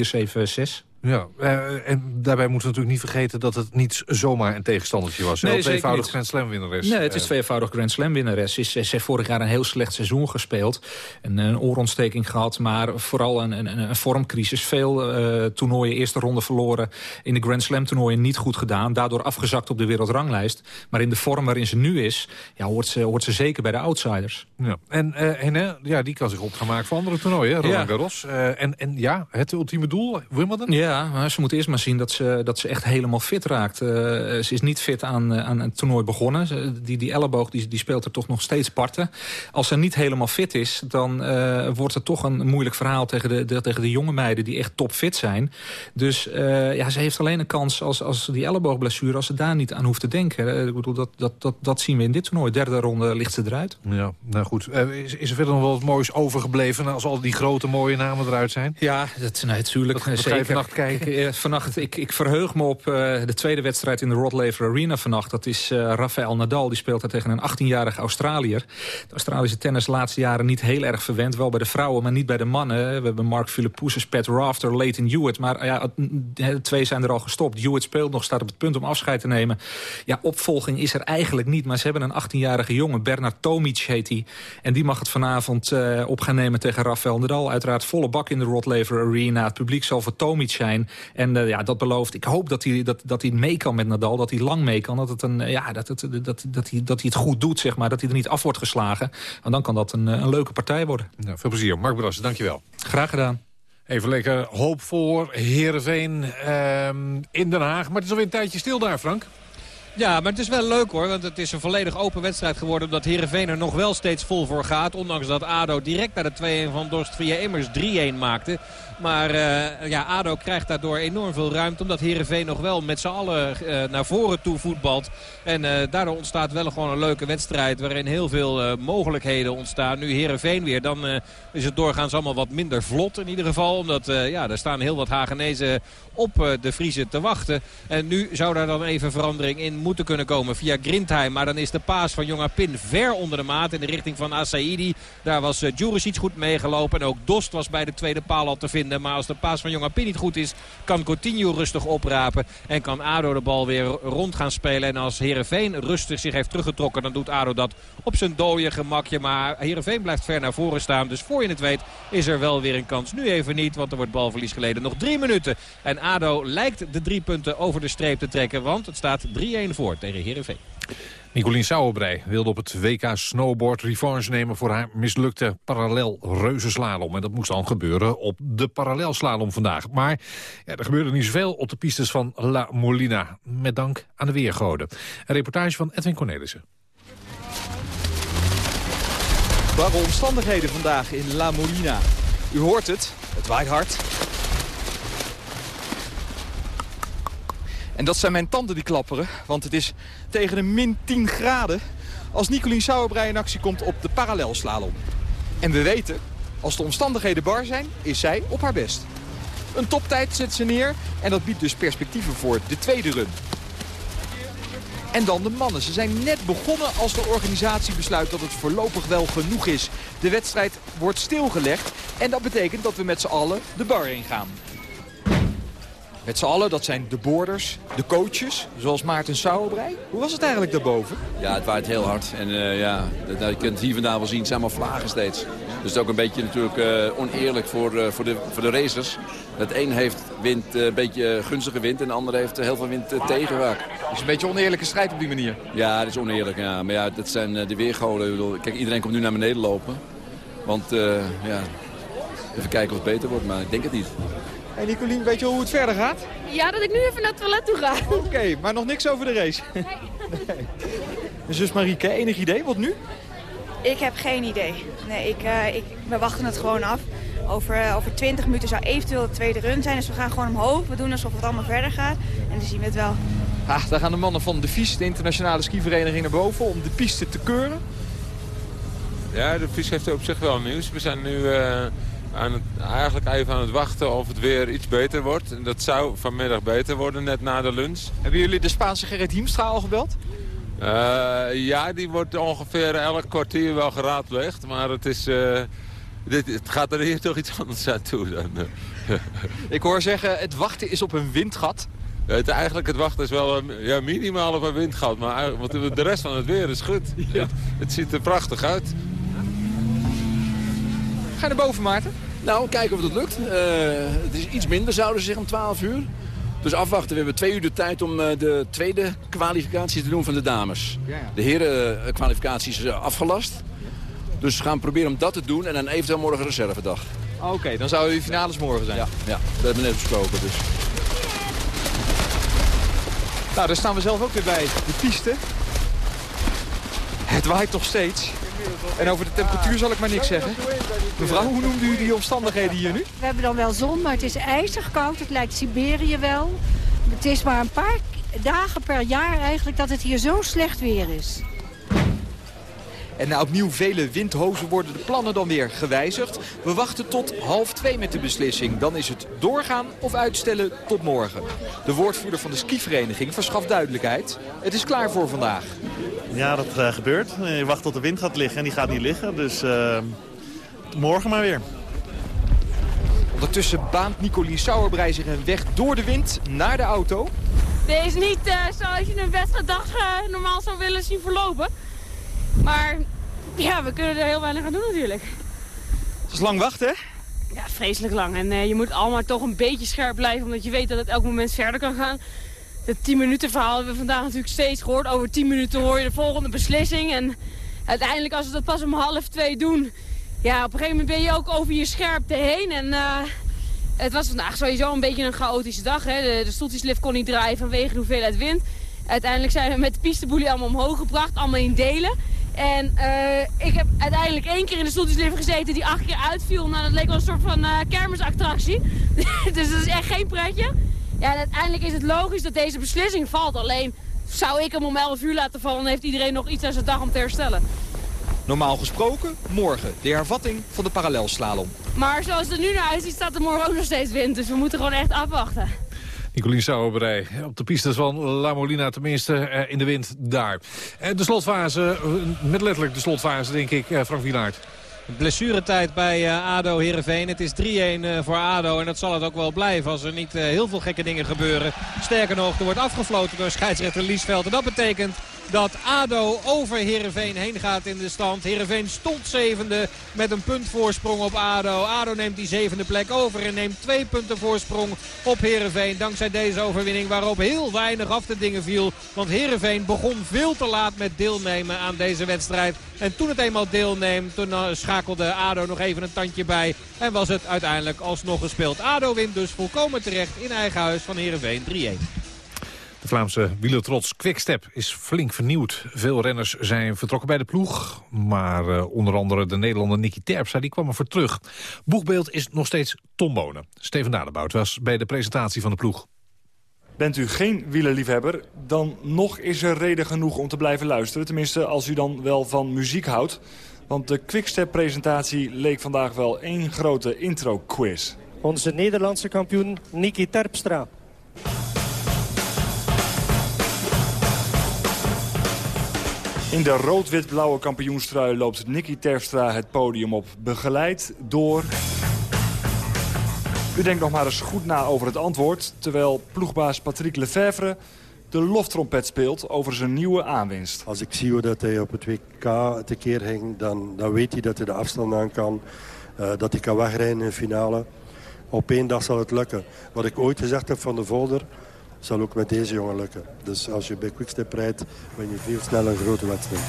Speaker 13: 7-6.
Speaker 5: Ja, uh, en daarbij moeten we natuurlijk niet vergeten dat het niet zomaar een tegenstandertje was. Nee, tweevoudig Grand Slam winnares.
Speaker 13: Nee, het is tweevoudig Grand Slam winnares. Ze, heeft vorig jaar een heel slecht seizoen gespeeld. Een, een oorontsteking gehad, maar vooral een, een, een vormcrisis. Veel uh, toernooien, eerste ronde verloren. In de Grand Slam toernooien niet goed gedaan. Daardoor afgezakt op de wereldranglijst. Maar in de vorm waarin ze nu is, ja, hoort, ze, hoort ze zeker bij de outsiders.
Speaker 5: Ja. En uh, Henne, ja, die kan zich op gaan maken voor andere toernooien, Roland ja. Garros. en, en ja, het ultieme doel, Wimbledon?
Speaker 13: Ja, ja, ze moet eerst maar zien dat ze, dat ze echt helemaal fit raakt. Uh, ze is niet fit aan, uh, aan het toernooi begonnen. Ze, die, die elleboog die, die speelt er toch nog steeds parten. Als ze niet helemaal fit is, dan uh, wordt het toch een moeilijk verhaal... tegen de, de, tegen de jonge meiden die echt topfit zijn. Dus ja, ze heeft alleen een kans als, als die elleboogblessure... als ze daar niet aan hoeft te denken. Ik bedoel, dat, dat, dat, dat zien we in dit toernooi. Derde ronde ligt ze eruit.
Speaker 5: Ja, nou goed. is, is er verder nog wel wat moois overgebleven... als al die grote mooie namen eruit zijn?
Speaker 13: Ja, dat, nee, natuurlijk. Dat, dat zeker kijken? Ik, vannacht, ik, ik verheug me op uh, de tweede wedstrijd in de Rod Laver Arena vannacht. Dat is uh, Rafael Nadal, die speelt daar tegen een 18-jarige Australiër. De Australische tennis de laatste jaren niet heel erg verwend. Wel bij de vrouwen, maar niet bij de mannen. We hebben Mark Philippoussis, Pat Rafter, Leighton Hewitt. Maar ja, twee zijn er al gestopt. Hewitt speelt nog, staat op het punt om afscheid te nemen. Ja, opvolging is er eigenlijk niet. Maar ze hebben een 18-jarige jongen, Bernard Tomic heet hij. En die mag het vanavond op gaan nemen tegen Rafael Nadal. Uiteraard volle bak in de Rod Laver Arena. Het publiek zal voor Tomic zijn. Zijn. En ja, dat belooft, ik hoop dat hij, dat, dat hij mee kan met Nadal, dat hij lang mee kan. Dat, het een, ja, dat, het, dat, dat, hij, dat hij het goed doet, zeg maar. Dat hij er niet af wordt geslagen. En dan kan dat een, een leuke partij worden.
Speaker 5: Nou, veel plezier. Mark Brassen, dankjewel.
Speaker 13: Graag gedaan.
Speaker 5: Even lekker hoop voor Heerenveen ehm, in Den Haag. Maar het is alweer een tijdje stil daar, Frank.
Speaker 9: Ja, maar het is wel leuk hoor. Want het is een volledig open wedstrijd geworden. Omdat Heerenveen er nog wel steeds vol voor gaat. Ondanks dat ADO direct naar de 2-1 van Dorst via Immers 3-1 maakte. Maar uh, ja, ADO krijgt daardoor enorm veel ruimte. Omdat Heerenveen nog wel met z'n allen uh, naar voren toe voetbalt. En uh, daardoor ontstaat wel gewoon een leuke wedstrijd. Waarin heel veel mogelijkheden ontstaan. Nu Heerenveen weer. Dan is het doorgaans allemaal wat minder vlot in ieder geval. Omdat ja, er staan heel wat Hagenezen op de Vriezen te wachten. En nu zou daar dan even verandering in moeten kunnen komen via Grindheim. Maar dan is de paas van Jonga Pin ver onder de maat in de richting van Asaidi. Daar was uh, iets goed meegelopen. En ook Dost was bij de tweede paal al te vinden. Maar als de paas van Jonga Pin niet goed is, kan Coutinho rustig oprapen. En kan ADO de bal weer rond gaan spelen. En als Heerenveen rustig zich heeft teruggetrokken, dan doet ADO dat op zijn dode gemakje. Maar Heerenveen blijft ver naar voren staan. Dus voor je het weet is er wel weer een kans. Nu even niet, want er wordt balverlies geleden. Nog drie minuten. En ADO lijkt de drie punten over de streep te trekken. Want het staat 3-1 voor tegen Heerenveen.
Speaker 5: Nicolien Sauerbrei wilde op het WK Snowboard revanche nemen... voor haar mislukte parallel reuzenslalom. En dat moest dan gebeuren op de parallelslalom vandaag. Maar ja, er gebeurde niet zoveel op de pistes van La Molina. Met dank aan de weergoden. Een reportage van Edwin Cornelissen.
Speaker 15: Barre omstandigheden vandaag in La Molina. U hoort het, het waait hard. En dat zijn mijn tanden die klapperen, want het is tegen de min 10 graden... als Nicolien Sauerbrei in actie komt op de parallelslalom. En we weten, als de omstandigheden bar zijn, is zij op haar best. Een toptijd zet ze neer en dat biedt dus perspectieven voor de tweede run. En dan de mannen. Ze zijn net begonnen als de organisatie besluit dat het voorlopig wel genoeg is. De wedstrijd wordt stilgelegd en dat betekent dat we met z'n allen de bar in gaan. Met z'n allen, dat zijn de boarders, de coaches, zoals Maarten Sauerbrei. Hoe was het eigenlijk daarboven?
Speaker 16: Ja, het waait heel hard. En uh, ja, dat, je kunt het hier vandaan wel zien, het zijn allemaal vlagen steeds. Dus het is ook een beetje natuurlijk uh, oneerlijk voor, uh, voor, de, voor de racers. Het een heeft wind, een beetje gunstige wind en de ander heeft heel veel wind tegenwaak.
Speaker 15: Het is een beetje een oneerlijke strijd op die manier.
Speaker 16: Ja, dat is oneerlijk. Ja. Maar ja, dat zijn de weergoden. Kijk, iedereen komt nu naar beneden lopen. Want ja, even kijken of het beter wordt, maar ik denk het niet.
Speaker 15: Hey Nicolien, weet je hoe het verder gaat?
Speaker 7: Ja, dat ik nu even naar het toilet toe ga.
Speaker 15: Oké, maar nog niks over de race? Nee. nee. Zus Marieke, enig idee? Wat nu?
Speaker 17: Ik heb geen idee. Nee, ik, uh, ik, we wachten het gewoon af. Over, uh, over 20 minuten zou eventueel de tweede run zijn. Dus we gaan gewoon omhoog. We doen alsof het allemaal verder gaat. En dan zien we het wel.
Speaker 15: Ah, daar gaan de mannen van de FIS, de internationale skivereniging, naar boven om de piste te keuren.
Speaker 18: Ja, de FIS heeft op zich wel nieuws. We zijn nu... Uh aan het, eigenlijk even aan het wachten of het weer iets beter wordt. En dat zou vanmiddag beter worden, net na de lunch.
Speaker 15: Hebben jullie de Spaanse Gerrit Hiemstra al gebeld?
Speaker 18: Uh, ja, die wordt ongeveer elk kwartier wel geraadpleegd. Maar het, is, uh, dit, het gaat er hier toch iets anders aan toe. Dan, uh.
Speaker 15: Ik hoor zeggen, het wachten is op een windgat.
Speaker 18: Het, eigenlijk het wachten is wel ja, minimaal op een windgat. Maar want de rest van het weer is goed. Ja. Het, het ziet er prachtig uit.
Speaker 15: Ga naar boven, Maarten?
Speaker 16: Nou, kijken of het lukt. Uh, het is iets minder, zouden ze zeggen, om 12 uur. Dus afwachten. We hebben twee uur de tijd om uh, de tweede kwalificatie te doen van de dames. De heren kwalificatie is uh, afgelast. Dus we gaan proberen om dat te doen en dan eventueel morgen reservedag.
Speaker 15: Oké, okay, dan zouden de finales morgen zijn.
Speaker 16: Ja, ja, dat hebben we net besproken. Dus.
Speaker 15: Nou, daar staan we zelf ook weer bij de piste. Het waait toch steeds. En over de temperatuur zal ik maar niks zeggen. Mevrouw, hoe noemt u die omstandigheden hier nu?
Speaker 19: We hebben dan wel zon, maar het is ijzig koud. Het lijkt Siberië wel. Het is maar een paar dagen per jaar eigenlijk dat het hier zo slecht weer is.
Speaker 15: En na opnieuw vele windhozen worden de plannen dan weer gewijzigd. We wachten tot half twee met de beslissing. Dan is het doorgaan of uitstellen tot morgen. De woordvoerder van de skivereniging verschaft duidelijkheid. Het is klaar voor vandaag.
Speaker 20: Ja, dat uh, gebeurt. Je wacht tot de wind gaat liggen en die gaat niet liggen. Dus uh, morgen maar weer.
Speaker 15: Ondertussen baant Nicolien Sauerbrei zich een weg door de wind naar de auto.
Speaker 7: Dit is niet uh, zoals je een wedstrijddag normaal zou willen zien verlopen. Maar ja, we kunnen er heel weinig aan doen natuurlijk.
Speaker 15: Het is lang wachten, hè?
Speaker 7: Ja, vreselijk lang. En uh, je moet allemaal toch een beetje scherp blijven, omdat je weet dat het elk moment verder kan gaan. Het 10 minuten verhaal hebben we vandaag natuurlijk steeds gehoord. Over 10 minuten hoor je de volgende beslissing. En uiteindelijk als we dat pas om half twee doen... Ja, op een gegeven moment ben je ook over je scherpte heen. En uh, het was vandaag sowieso een beetje een chaotische dag. Hè. De, de stoeltjeslift kon niet draaien vanwege de hoeveelheid wind. Uiteindelijk zijn we met de pisteboelie allemaal omhoog gebracht, allemaal in delen. En uh, ik heb uiteindelijk één keer in de stoeltjeslift gezeten die acht keer uitviel. Nou, dat leek wel een soort van uh, kermisattractie. dus dat is echt geen pretje. Ja, en uiteindelijk is het logisch dat deze beslissing valt. Alleen zou ik hem om 11 uur laten vallen, dan heeft iedereen nog iets aan zijn dag om te herstellen.
Speaker 15: Normaal gesproken morgen de hervatting van de parallelslalom.
Speaker 7: Maar zoals het er nu naar uitziet staat er morgen ook nog steeds wind. Dus we moeten gewoon echt afwachten.
Speaker 5: Nicolien Sauerbrei op de pistes van La Molina, tenminste eh, in de wind daar. Eh, de slotfase, eh, met letterlijk de slotfase denk ik, Frank Wielaert.
Speaker 9: Blessuretijd bij ADO Heerenveen. Het is 3-1 voor ADO en dat zal het ook wel blijven als er niet heel veel gekke dingen gebeuren. Sterker nog, er wordt afgefloten door scheidsrechter Liesveld. En dat betekent dat ADO over Heerenveen heen gaat in de stand. Heerenveen stond zevende met een punt voorsprong op ADO. ADO neemt die zevende plek over en neemt twee punten voorsprong op Heerenveen. Dankzij deze overwinning waarop heel weinig af te dingen viel. Want Heerenveen begon veel te laat met deelnemen aan deze wedstrijd. En toen het eenmaal deelneemt, toen eh, schakelde ADO nog even een tandje bij. En was het uiteindelijk alsnog gespeeld. ADO wint dus volkomen terecht in eigen huis van Heerenveen 3-1.
Speaker 5: De Vlaamse wielertrots Quickstep is flink vernieuwd. Veel renners zijn vertrokken bij de ploeg. Maar uh, onder andere de Nederlander Nicky Terpstra die kwam er voor terug. Boegbeeld is nog steeds Tom Bonen. Steven Dadebout was bij de presentatie van de ploeg.
Speaker 21: Bent u geen wielerliefhebber, dan nog is er reden genoeg om te blijven luisteren. Tenminste, als u dan wel van muziek houdt. Want de Quickstep-presentatie leek vandaag wel één grote intro-quiz.
Speaker 22: Onze Nederlandse kampioen Nicky Terpstra.
Speaker 21: In de rood-wit-blauwe kampioenstrui loopt Nicky Terfstra het podium op. Begeleid door... U denkt nog maar eens goed na over het antwoord... terwijl ploegbaas Patrick Lefevre de loftrompet speelt over zijn nieuwe aanwinst.
Speaker 23: Als ik zie hoe dat hij op het WK tekeer ging... dan, dan weet hij dat hij de afstand aan kan. Uh, dat hij kan wegrijden in de finale. Op één dag zal het lukken. Wat ik ooit gezegd heb van de Volder zal ook met deze jongen lukken. Dus als je bij Quickstep rijdt, ben je veel sneller een grote wedstrijd.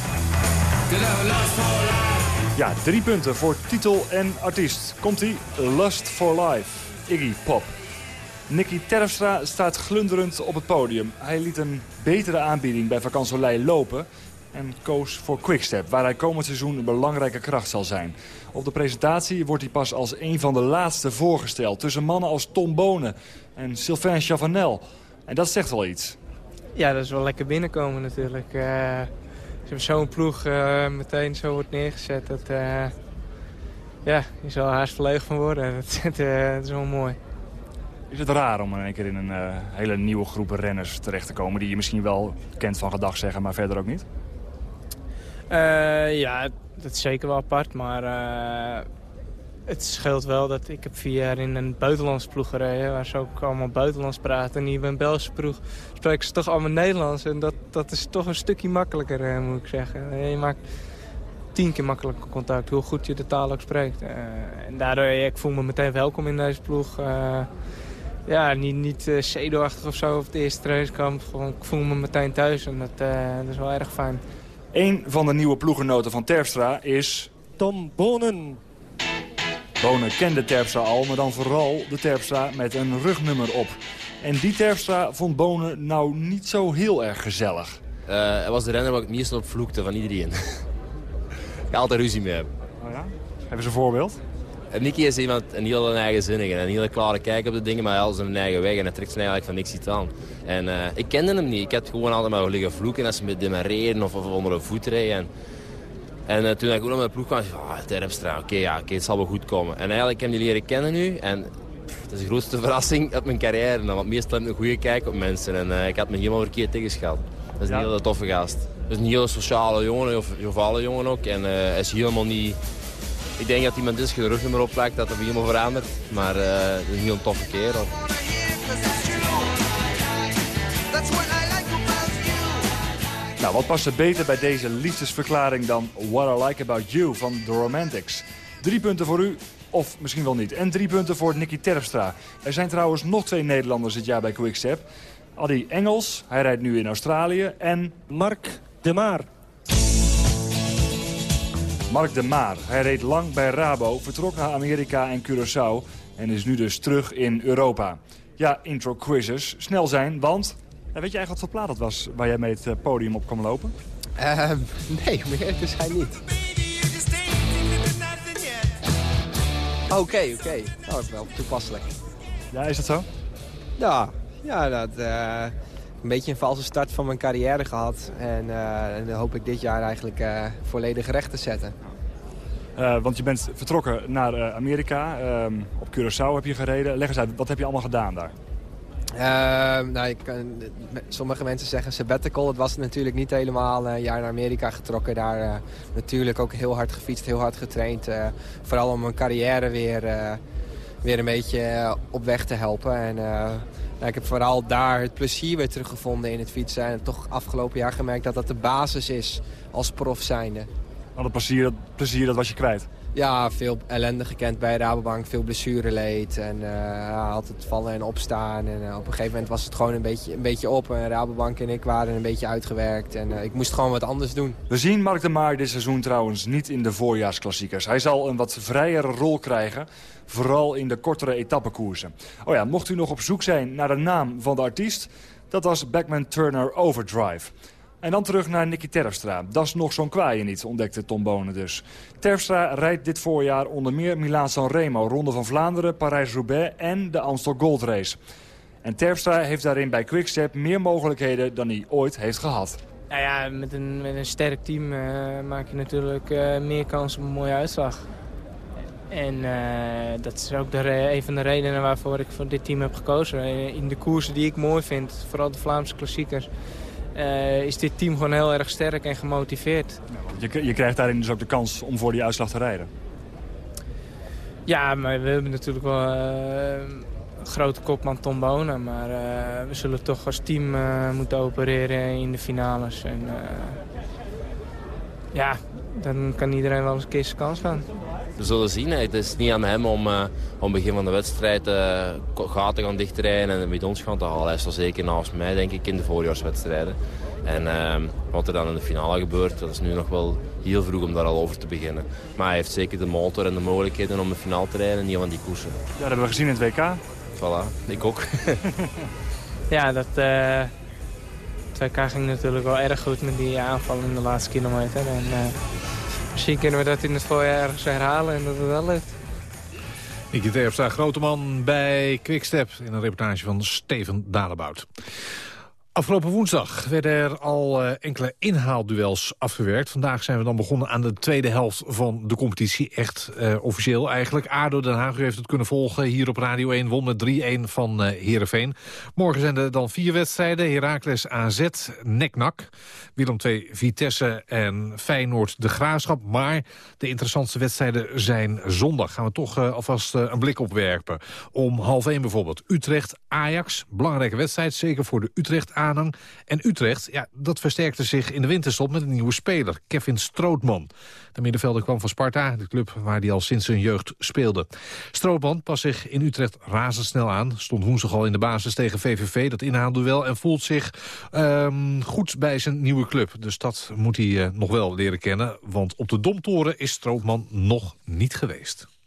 Speaker 21: Ja, drie punten voor titel en artiest. Komt-ie? Lust for Life. Iggy Pop. Nicky Terfstra staat glunderend op het podium. Hij liet een betere aanbieding bij Vakansolei lopen en koos voor Quickstep, waar hij komend seizoen een belangrijke kracht zal zijn. Op de presentatie wordt hij pas als een van de laatste voorgesteld... tussen mannen als Tom Bonen en Sylvain Chavanel. En dat zegt wel iets.
Speaker 8: Ja, dat is wel lekker binnenkomen natuurlijk. Uh, als zo'n ploeg uh, meteen zo wordt neergezet, dat, uh, ja, je zal haast verlegen van worden. Dat, dat, is wel mooi.
Speaker 21: Is het raar om in één keer in een hele nieuwe groep renners terecht te komen... die je misschien wel kent van gedag zeggen, maar verder ook niet?
Speaker 8: ja, dat is zeker wel apart, maar het scheelt wel dat ik heb vier jaar in een buitenlandse ploeg gereden... waar ze ook allemaal buitenlands praten. En hier bij een Belgische ploeg spreken ze toch allemaal Nederlands. En dat, dat is toch een stukje makkelijker, eh, moet ik zeggen. Je maakt tien keer makkelijker contact, hoe goed je de taal ook spreekt. Uh, en daardoor, ik voel me meteen welkom in deze ploeg. Uh, ja, niet, niet uh, zenuwachtig of zo op het eerste trainingskamp. Gewoon, ik voel me meteen thuis en dat, dat is wel erg fijn.
Speaker 21: Een van de nieuwe ploegenoten van Terpstra is...
Speaker 22: Tom Bonen.
Speaker 21: Bonen kende Terpstra al, maar dan vooral de Terpstra met een rugnummer op. En die Terpstra vond Bonen nou niet zo heel erg gezellig.
Speaker 24: Uh, hij was de renner waar ik het meest op vloekte van iedereen. ik ga altijd ruzie mee hebben.
Speaker 21: Oh ja? Hebben ze een voorbeeld?
Speaker 24: En Nicky is iemand een heel eigenzinnige en een hele klare kijk op de dingen, maar hij had zijn eigen weg en hij trekt zijn eigenlijk van niks iets aan. En uh, ik kende hem niet. Ik had gewoon altijd maar liggen vloeken als ze met demareren of, of onder een voet rijden. En uh, toen ik ook met de ploeg kwam, dacht ik, oh, Terpstra, oké, ja, okay, het zal wel goed komen. En eigenlijk heb ik die leren kennen nu. En dat is de grootste verrassing uit mijn carrière. Want meestal heb ik een goede kijk op mensen. En uh, ik had me helemaal verkeerd tegengeschat. Dat is een hele toffe gast. Dat is een heel sociale jongen, of jovale jongen ook. En uh, hij is helemaal niet... Ik denk dat iemand is, je rugnummer opplakt, dat dat helemaal verandert. Maar het is een heel toffe kerel.
Speaker 21: Nou, wat past er beter bij deze liefdesverklaring dan What I Like About You van The Romantics? Drie punten voor u, Of misschien wel niet. En drie punten voor Nicky Terpstra. Er zijn trouwens nog twee Nederlanders dit jaar bij Quickstep. Adi Engels, hij rijdt nu in Australië. En
Speaker 22: Mark de Maar.
Speaker 21: Mark de Maar. Hij reed lang bij Rabo, vertrok naar Amerika en Curaçao... en is nu dus terug in Europa. Ja, intro quizzes. Snel zijn, want... Weet je eigenlijk wat voor plaat het was waar jij mee het eh, podium op kwam lopen?
Speaker 25: Uh, nee, om eerlijk te zijn niet. Oké, oké. Okay. Nou, wel toepasselijk.
Speaker 21: Ja, is dat zo?
Speaker 25: Ja, ja dat, uh, een beetje een valse start van mijn carrière gehad. En, uh, en dan hoop ik dit jaar eigenlijk uh, volledig recht te zetten.
Speaker 21: want je bent vertrokken naar Amerika. Um, op Curaçao heb je gereden. Leg eens uit, wat heb je allemaal gedaan daar?
Speaker 25: Uh, nou, ik, sommige mensen zeggen sabbatical. Het was natuurlijk niet helemaal een jaar naar Amerika getrokken. Daar uh, natuurlijk ook heel hard gefietst, heel hard getraind. Uh, vooral om mijn carrière weer, weer een beetje op weg te helpen. En, nou, ik heb vooral daar het plezier weer teruggevonden in het fietsen. En toch afgelopen jaar gemerkt dat dat de basis is als prof zijnde.
Speaker 21: Maar dat plezier, plezier dat was je kwijt?
Speaker 25: Ja, veel ellende gekend bij Rabobank, veel blessureleed en uh, altijd vallen en opstaan. En uh, op een gegeven moment was het gewoon een beetje, een beetje op. En Rabobank en ik waren een beetje uitgewerkt en uh, ik moest gewoon wat anders doen.
Speaker 21: We zien Mark de Maar dit seizoen trouwens niet in de voorjaarsklassiekers. Hij zal een wat vrijere rol krijgen, vooral in de kortere etappekoersen. Oh ja, mocht u nog op zoek zijn naar de naam van de artiest, dat was Backman Turner Overdrive. En dan terug naar Nicky Terpstra. Dat is nog zo'n kwaaie niet, ontdekte Tom Bonen dus. Terpstra rijdt dit voorjaar onder meer Milaan-San Remo... Ronde van Vlaanderen, Parijs-Roubaix en de Amstel Gold Race. En Terpstra heeft daarin bij Quickstep meer mogelijkheden dan hij ooit heeft gehad.
Speaker 8: Nou ja, met een, met een sterk team uh, maak je natuurlijk uh, meer kans op een mooie uitslag. En uh, dat is ook de een van de redenen waarvoor ik voor dit team heb gekozen. In de koersen die ik mooi vind, vooral de Vlaamse klassiekers... Uh, is dit team gewoon heel erg sterk en gemotiveerd.
Speaker 21: Je, je krijgt daarin dus ook de kans om voor die uitslag te rijden?
Speaker 8: Ja, maar we hebben natuurlijk wel uh, een grote kopman Tom Bonen. Maar uh, we zullen toch als team moeten opereren in de finales. En, ja, dan kan iedereen wel eens een keer zijn kans gaan.
Speaker 24: We zullen zien. Het is niet aan hem om, uh, om begin van de wedstrijd uh, gaten gaan dichtrijden en met ons gaan te halen. Hij zal zeker naast mij, denk ik, in de voorjaarswedstrijden. En uh, wat er dan in de finale gebeurt, dat is nu nog wel heel vroeg om daar al over te beginnen. Maar hij heeft zeker de motor en de mogelijkheden om de finale te rijden en niet van die koersen. Ja,
Speaker 21: dat hebben we gezien in het WK.
Speaker 24: Voilà, ik ook.
Speaker 8: ja, dat... Het WK ging natuurlijk wel erg goed met die aanval in de laatste kilometer. En, Misschien kunnen we dat in het voorjaar ergens herhalen en dat het wel lukt.
Speaker 5: Nicky Terpstra, grote man bij Quickstep... in een reportage van Steven Dalebout. Afgelopen woensdag werden er al uh, enkele inhaalduels afgewerkt. Vandaag zijn we dan begonnen aan de tweede helft van de competitie. Echt uh, officieel eigenlijk. ADO Den Haag, u heeft het kunnen volgen. Hier op Radio 1 won met 3-1 van uh, Heerenveen. Morgen zijn er dan vier wedstrijden. Heracles AZ, Neknak. Willem II, Vitesse en Feyenoord de Graafschap. Maar de interessantste wedstrijden zijn zondag. Gaan we toch alvast een blik op werpen. Om half 1 bijvoorbeeld. Utrecht, Ajax. Belangrijke wedstrijd, zeker voor de Utrecht En Utrecht, ja, dat versterkte zich in de winterstop met een nieuwe speler, Kevin Strootman. De middenvelder kwam van Sparta, de club waar hij al sinds zijn jeugd speelde. Strootman past zich in Utrecht razendsnel aan. Stond woensdag al in de basis tegen VVV, dat inhaalduel... en voelt zich um, goed bij zijn nieuwe club. Dus dat moet hij uh, nog wel leren kennen. Want op de Domtoren is Strootman nog niet geweest.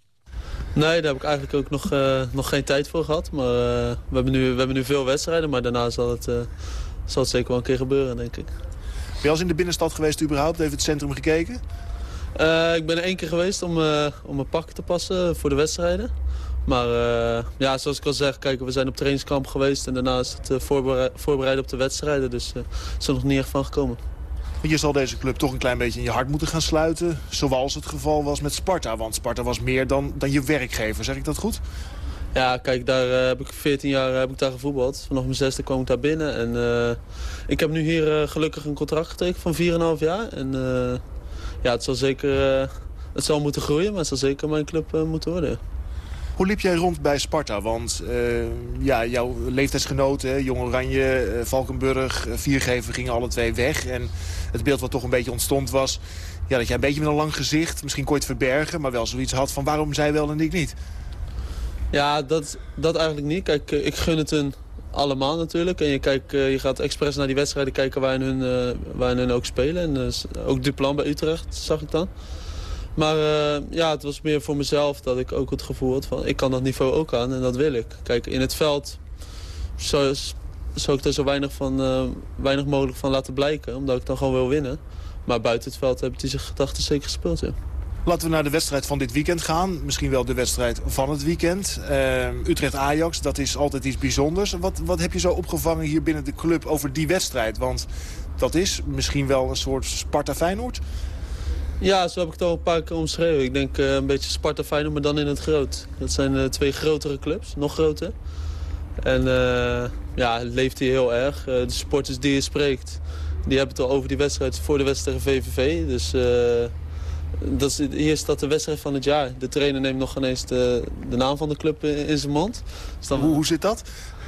Speaker 26: Nee, daar heb ik eigenlijk ook nog, uh, nog geen tijd voor gehad. Maar uh, we, hebben nu, we hebben nu veel wedstrijden, maar daarna zal het, uh, zal het zeker wel een keer gebeuren, denk ik.
Speaker 27: Ben je al eens in de binnenstad geweest überhaupt? Even het centrum gekeken?
Speaker 26: ik ben er één keer geweest om, om mijn pak te passen voor de wedstrijden. Maar ja, zoals ik al zeg, kijk, we zijn op trainingskamp geweest... en daarna is het voorbereiden op de wedstrijden. Dus het is er nog niet echt van gekomen.
Speaker 27: Je zal deze club toch een klein beetje in je hart moeten gaan sluiten. Zoals het geval was met Sparta. Want Sparta was meer dan, dan je werkgever. Zeg ik dat goed?
Speaker 26: Ja, kijk, daar uh, heb ik 14 jaar heb ik daar gevoetbald. Vanaf mijn zesde kwam ik daar binnen. En uh, ik heb nu hier gelukkig een contract getekend van 4,5 jaar. En ja, het zal zeker het zal moeten groeien, maar het zal zeker mijn club moeten worden.
Speaker 27: Hoe liep jij rond bij Sparta? Want uh, ja, jouw leeftijdsgenoten, Jong Oranje, uh, Valkenburg, uh, Viergever gingen alle twee weg. En het beeld wat toch een beetje ontstond was... Ja, dat jij een beetje met een lang gezicht, misschien het verbergen... maar wel zoiets had van waarom zij wel en ik niet?
Speaker 26: Ja, dat, dat eigenlijk niet. Kijk, ik gun het hun allemaal natuurlijk. En je, kijkt, je gaat expres naar die wedstrijden kijken waarin hun, waarin hun ook spelen. En ook Duplan bij Utrecht zag ik dan. Maar uh, ja, het was meer voor mezelf dat ik ook het gevoel had van... ik kan dat niveau ook aan en dat wil ik. Kijk, in het veld zou, ik er zo weinig, van, uh, weinig mogelijk van laten blijken. Omdat ik dan gewoon wil winnen. Maar buiten het veld heb ik zijn gedachten zeker gespeeld, ja.
Speaker 27: Laten we naar de wedstrijd van dit weekend gaan. Misschien wel de wedstrijd van het weekend. Uh, Utrecht-Ajax, dat is altijd iets bijzonders. Wat, wat heb je zo opgevangen hier binnen de club over die wedstrijd? Want dat is misschien wel een soort Sparta-Feyenoord...
Speaker 26: Ja, zo heb ik het al een paar keer omschreven. Ik denk uh, een beetje Sparta Feyenoord, maar dan in het groot. Dat zijn uh, twee grotere clubs, nog groter. En uh, ja, het leeft hier heel erg. de supporters die je spreekt, die hebben het al over die wedstrijd voor de wedstrijd tegen VVV. Dus dat is, hier staat de wedstrijd van het jaar. De trainer neemt nog ineens de, de naam van de club in, in zijn mond.
Speaker 27: Dus dan... hoe, hoe zit dat?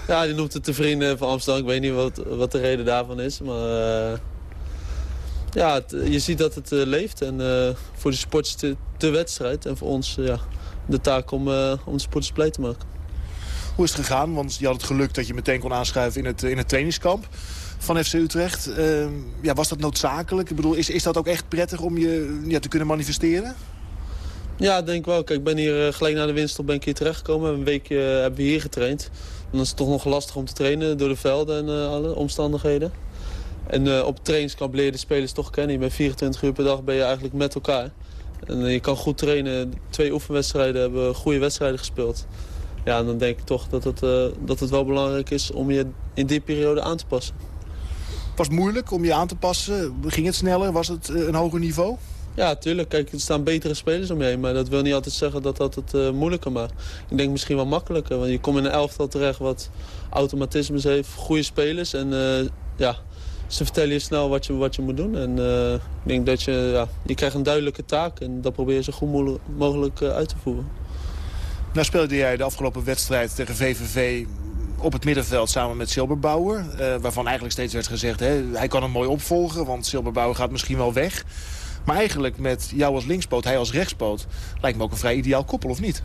Speaker 26: Ja, die noemt het de vrienden van Amsterdam. Ik weet niet wat, wat de reden daarvan is, maar ja, het, je ziet dat het uh, leeft. En uh, voor de sporters de, de, wedstrijd. En voor ons ja, de taak om, om de sporters blij te maken.
Speaker 27: Hoe is het gegaan? Want je had het geluk dat je meteen kon aanschuiven in het, in het trainingskamp van FC Utrecht. Ehm, ja, was dat noodzakelijk? Ik bedoel, is, is dat ook echt prettig om je ja, te kunnen manifesteren?
Speaker 26: Ja, denk wel. Kijk, ik ben hier gelijk na de winst ben ik hier terechtgekomen. Een week hebben we hier getraind. Dan is het toch nog lastig om te trainen door de velden en alle omstandigheden. En uh, op trainingskamp leer je de spelers toch kennen. Je bent 24 uur per dag ben je eigenlijk met elkaar. En uh, je kan goed trainen. Twee oefenwedstrijden hebben goede wedstrijden gespeeld. Ja, en dan denk ik toch dat het, uh, dat het wel belangrijk is om je in die periode aan te passen.
Speaker 27: Was het moeilijk om je aan te passen? Ging het sneller? Was het een hoger niveau?
Speaker 26: Ja, tuurlijk. Kijk, er staan betere spelers om je heen. Maar dat wil niet altijd zeggen dat dat het uh, moeilijker maakt. Ik denk misschien wel makkelijker. Want je komt in een elftal terecht wat automatismes heeft. Goede spelers. En uh, ja, ze vertellen je snel wat je, wat je moet doen. En uh, ik denk dat je, ja, je krijgt een duidelijke taak en dat probeer je zo goed mogelijk uh, uit te voeren.
Speaker 27: Nou speelde jij de afgelopen wedstrijd tegen VVV op het middenveld samen met Silberbouwer. Uh, waarvan eigenlijk steeds werd gezegd, hè, hij kan hem mooi opvolgen, want Silberbouwer gaat misschien wel weg. Maar eigenlijk met jou als linkspoot, hij als rechtspoot, lijkt me ook een vrij ideaal koppel, of niet?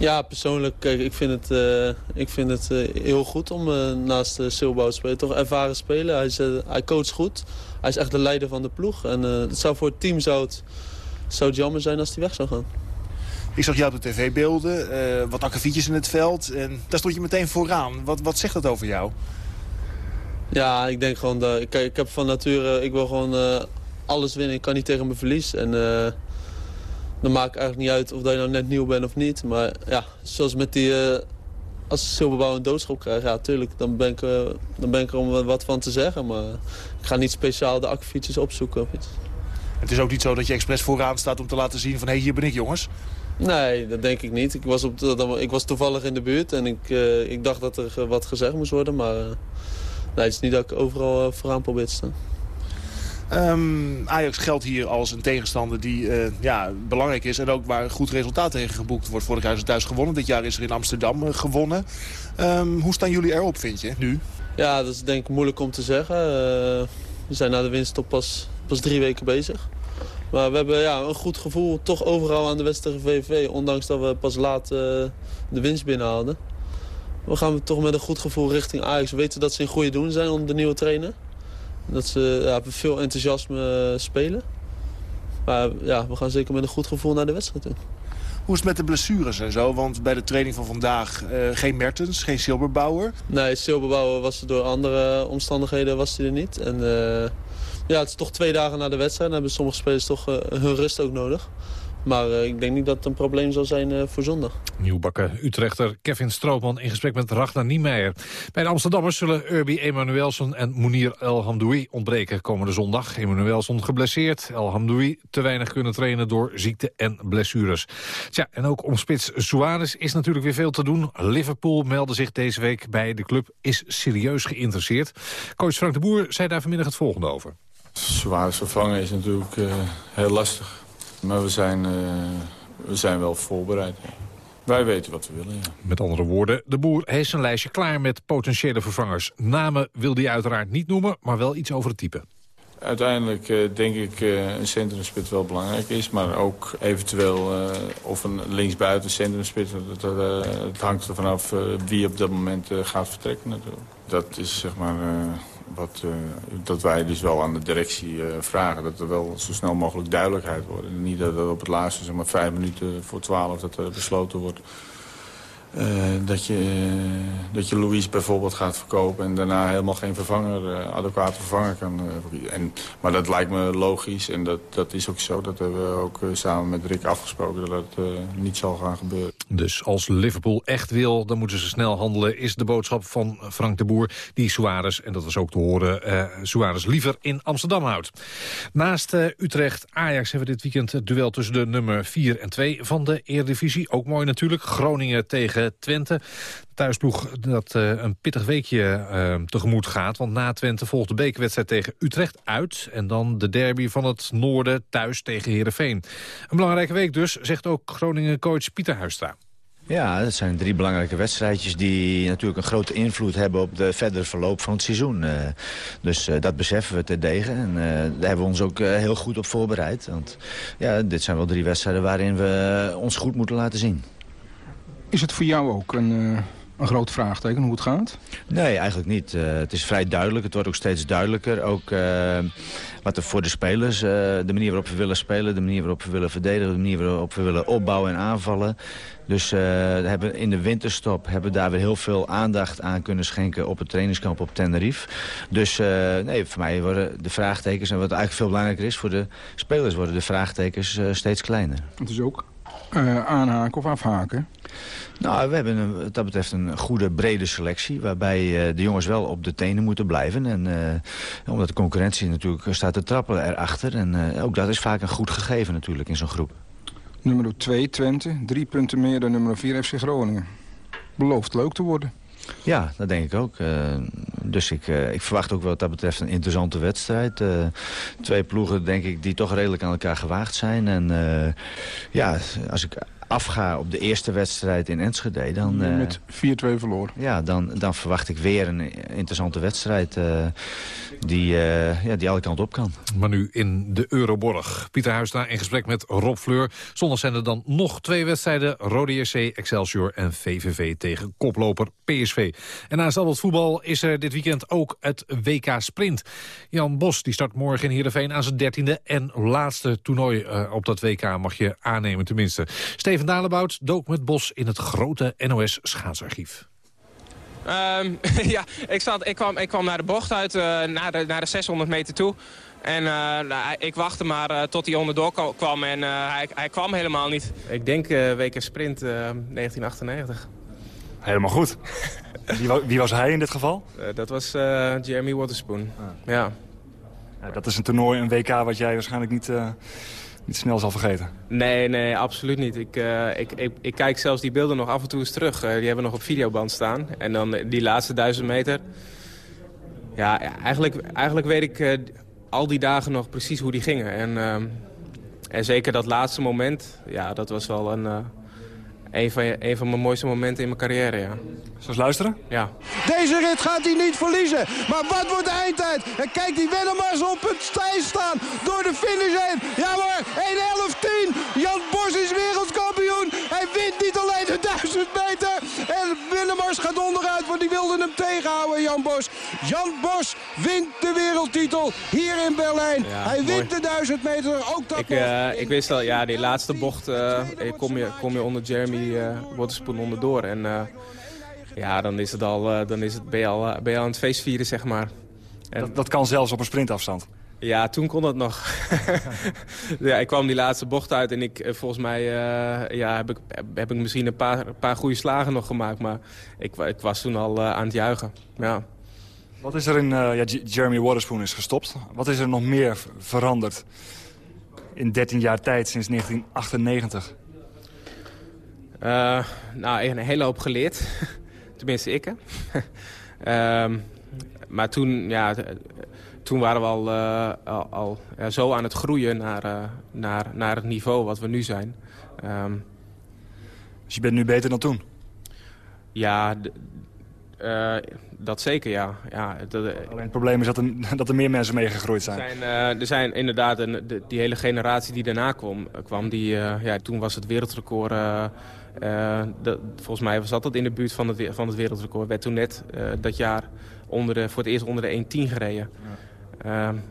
Speaker 26: Ja, persoonlijk, kijk, ik vind het, uh, ik vind het uh, heel goed om uh, naast Silbouw te spelen. Toch ervaren spelen. Hij, is, hij coacht goed. Hij is echt de leider van de ploeg. En het zou voor het team zou het, zou het jammer zijn als hij weg zou gaan.
Speaker 27: Ik zag jou op de tv-beelden, wat akkefietjes in het veld. En daar stond je meteen vooraan. Wat, wat zegt dat over jou?
Speaker 26: Ja, ik denk gewoon dat... Kijk, ik heb van nature... Ik wil gewoon alles winnen. Ik kan niet tegen mijn verlies. En dan maakt eigenlijk niet uit of je nou net nieuw bent of niet. Maar ja, zoals met die... Uh, als Silberbouw een doodschop krijgt, ja, tuurlijk, dan ben, ik, uh, dan ben ik er om wat van te zeggen. Maar ik ga niet speciaal de akkefietsjes opzoeken of iets.
Speaker 27: Het is ook niet zo dat je expres vooraan staat om te laten zien van... hé, hey, hier ben ik, jongens.
Speaker 26: Nee, dat denk ik niet. Ik was, op de, ik was toevallig in de buurt en ik, uh, ik dacht dat er wat gezegd moest worden. Maar nee, het is niet dat ik overal vooraan probeer te staan.
Speaker 27: Um, Ajax geldt hier als een tegenstander die uh, ja, belangrijk is... en ook waar goed resultaat tegen geboekt wordt. Vorig jaar is het thuis gewonnen. Dit jaar is er in Amsterdam uh, gewonnen. Um, hoe staan jullie erop, vind je, nu?
Speaker 26: Ja, dat is denk ik moeilijk om te zeggen. Uh, we zijn na de winst pas, pas drie weken bezig. Maar we hebben ja, een goed gevoel toch overal aan de wedstrijd VVV. Ondanks dat we pas laat de winst binnenhaalden. We gaan toch met een goed gevoel richting Ajax. We weten dat ze in goede doen zijn onder de nieuwe trainer. Dat ze ja, veel enthousiasme spelen. Maar ja, we gaan zeker met een goed gevoel naar de wedstrijd toe.
Speaker 27: Hoe is het met de blessures en zo? Want bij de training van vandaag uh, geen Mertens, geen Silberbouwer.
Speaker 26: Nee, Silberbouwer was er door andere omstandigheden was hij er niet. En uh, ja, het is toch twee dagen na de wedstrijd. Dan hebben sommige spelers toch uh, hun rust ook nodig. Maar uh, ik denk niet dat het een probleem zal zijn uh, voor zondag.
Speaker 5: Nieuwbakken Utrechter Kevin Stroopman in gesprek met Ragnar Niemeyer. Bij de Amsterdammers zullen Urbi Emanuelson en Mounir El Hamdoui ontbreken komende zondag. Emanuelson geblesseerd, El Hamdoui te weinig kunnen trainen door ziekte en blessures. Tja, en ook om spits Suarez is natuurlijk weer veel te doen. Liverpool meldde zich deze week bij de club, is serieus geïnteresseerd. Coach Frank de Boer zei daar vanmiddag het volgende over.
Speaker 28: Suarez vervangen is natuurlijk uh, heel lastig. Maar we zijn, uh, we zijn wel voorbereid. Wij weten wat we willen, ja.
Speaker 5: Met andere woorden, de boer heeft zijn lijstje klaar met potentiële vervangers. Namen wil hij uiteraard niet noemen, maar wel iets over het type.
Speaker 28: Uiteindelijk uh, denk ik uh, een centrumspit wel belangrijk is. Maar ook eventueel uh, of een linksbuiten centrumspit. Dat, het hangt er vanaf wie op dat moment gaat vertrekken natuurlijk. Dat is zeg maar wat, dat wij dus wel aan de directie vragen. Dat er wel zo snel mogelijk duidelijkheid wordt. En niet dat er op het laatste zeg maar, vijf minuten voor twaalf dat besloten wordt uh, dat, je, uh, dat je Louis bijvoorbeeld gaat verkopen... en daarna helemaal geen vervanger, uh, adequate vervanger kan... en, maar dat lijkt me logisch en dat, dat is ook zo. Dat hebben we ook samen met Rick afgesproken dat dat niet zal gaan gebeuren.
Speaker 5: Dus als Liverpool echt wil, dan moeten ze snel handelen... is de boodschap van Frank de Boer, die Suarez, en dat was ook te horen... Suarez liever in Amsterdam houdt. Naast Utrecht-Ajax hebben we dit weekend het duel... tussen de nummer 4 en 2 van de Eredivisie. Ook mooi natuurlijk, Groningen tegen Twente. De thuisploeg dat uh, een pittig weekje uh, tegemoet gaat. Want na Twente volgt de bekerwedstrijd tegen Utrecht uit. En dan de derby van het noorden thuis tegen Heerenveen. Een belangrijke week dus, zegt ook Groningen-coach Pieter Huistra.
Speaker 29: Ja, dat zijn drie belangrijke wedstrijdjes die natuurlijk een grote invloed hebben op de verdere verloop van het seizoen. Uh, dus dat beseffen we terdege en uh, daar hebben we ons ook heel goed op voorbereid. Want ja, dit zijn wel drie wedstrijden waarin we ons goed moeten laten zien.
Speaker 30: Is het voor jou ook een, uh, een groot vraagteken hoe het gaat?
Speaker 29: Nee, eigenlijk niet. Uh, het is vrij duidelijk. Het wordt ook steeds duidelijker. Ook uh, wat er voor de spelers, de manier waarop we willen spelen... de manier waarop we willen verdedigen, de manier waarop we willen opbouwen en aanvallen. Dus hebben in de winterstop hebben we daar weer heel veel aandacht aan kunnen schenken... op het trainingskamp op Tenerife. Dus nee, voor mij worden de vraagtekens... en wat eigenlijk veel belangrijker is voor de spelers... worden de vraagtekens steeds kleiner.
Speaker 30: Het is ook aanhaken of afhaken?
Speaker 29: Nou, we hebben een, wat dat betreft een goede brede selectie... waarbij uh, de jongens wel op de tenen moeten blijven. En, uh, omdat de concurrentie natuurlijk staat te trappelen erachter. En uh, ook dat is vaak een goed gegeven natuurlijk in zo'n groep.
Speaker 30: Nummer 2 Twente, drie punten meer dan nummer 4 FC Groningen. Belooft leuk te worden.
Speaker 29: Ja, dat denk ik ook. Uh, dus ik, uh, ik verwacht ook wat dat betreft een interessante wedstrijd. Uh, twee ploegen, denk ik, die toch redelijk aan elkaar gewaagd zijn. En ja, als ik afga op de eerste wedstrijd in Enschede... Dan,
Speaker 30: uh, Met 4-2 verloren.
Speaker 29: Ja, dan, dan verwacht ik weer een interessante wedstrijd... Uh, die, uh, ja, die alle kanten op kan.
Speaker 5: Maar nu in de Euroborg. Pieter Huisda in gesprek met Rob Fleur. Zondag zijn er dan nog twee wedstrijden. Rode JC, Excelsior en VVV tegen koploper PSV. En naast al het voetbal is er dit weekend ook het WK Sprint. Jan Bos die start morgen in Heerenveen aan zijn dertiende... en laatste toernooi op dat WK mag je aannemen tenminste. Steven Steven Dalebout dook met Bos in het grote NOS schaatsarchief.
Speaker 31: Um, ja, ik, zat, ik, kwam, ik kwam naar de bocht uit, uh, naar, de, naar de 600 meter toe. En uh, nou, ik wachtte maar uh, tot hij onderdoor kwam en hij, hij kwam helemaal niet. Ik denk WK Sprint 1998.
Speaker 21: Helemaal goed. wie, wie, was hij in dit geval?
Speaker 31: dat was Jeremy Waterspoon, ah. ja.
Speaker 21: ja. Dat is een toernooi, een WK wat jij waarschijnlijk niet snel zal vergeten.
Speaker 31: Nee, nee, absoluut niet. Ik, uh, ik, ik, ik, kijk zelfs die beelden nog af en toe eens terug. Uh, die hebben nog op videoband staan. En dan die laatste duizend meter. Ja, eigenlijk, eigenlijk weet ik al die dagen nog precies hoe die gingen. En, en zeker dat laatste moment, ja, dat was wel een een van, een van mijn mooiste momenten in mijn carrière, ja.
Speaker 21: Zullen we luisteren?
Speaker 31: Ja.
Speaker 32: Deze rit gaat hij niet verliezen. Maar wat wordt de eindtijd? En kijk die Wennemars op het stijl staan door de finish heen. Ja maar, 1.11.10. Jan Bos is wereldkampioen. Hij wint niet alleen de 1000 meter. En Wennemars gaat onderuit, want die wilde hem tegenhouden, Jan Bos. Jan Bos wint de wereldtitel hier in Berlijn. Ja, Hij mooi. wint de 1000 meter, ook dat
Speaker 31: ik, uh, ik wist al, ja, die laatste bocht uh, kom, je, kom je onder Jeremy uh, Waterspoon onderdoor. En uh, ja, dan, is het al, uh, dan is het, ben, je al, ben je al aan het feest vieren, zeg maar.
Speaker 21: En, dat, dat kan zelfs op een sprintafstand?
Speaker 31: Ja, toen kon dat nog. ja, ik kwam die laatste bocht uit en ik, volgens mij uh, ja, heb, ik, heb ik misschien een paar, een paar goede slagen nog gemaakt. Maar ik, ik was toen al uh, aan het juichen. Ja.
Speaker 21: Wat is er in... Uh, ja, Jeremy Waterspoon is gestopt. Wat is er nog meer veranderd in 13 jaar tijd sinds 1998?
Speaker 31: Uh, nou, een hele hoop geleerd. Tenminste, ik. um, maar toen, ja, toen waren we al, uh, al, al ja, zo aan het groeien naar, uh, naar, naar het niveau wat we nu zijn. Um,
Speaker 21: Dus je bent nu beter dan toen?
Speaker 31: Ja, eh, dat zeker, ja. ja dat, eh,
Speaker 21: Alleen het probleem is dat er, dat er meer mensen meegegroeid zijn.
Speaker 31: zijn, eh, er zijn inderdaad, een, de, die hele generatie die daarna kwam, kwam die, eh, ja, toen was het wereldrecord, eh, eh, de- volgens mij zat dat in de buurt van het, van het wereldrecord. Werd toen net eh, dat jaar onder de, voor het eerst onder de 1.10 gereden. Ja.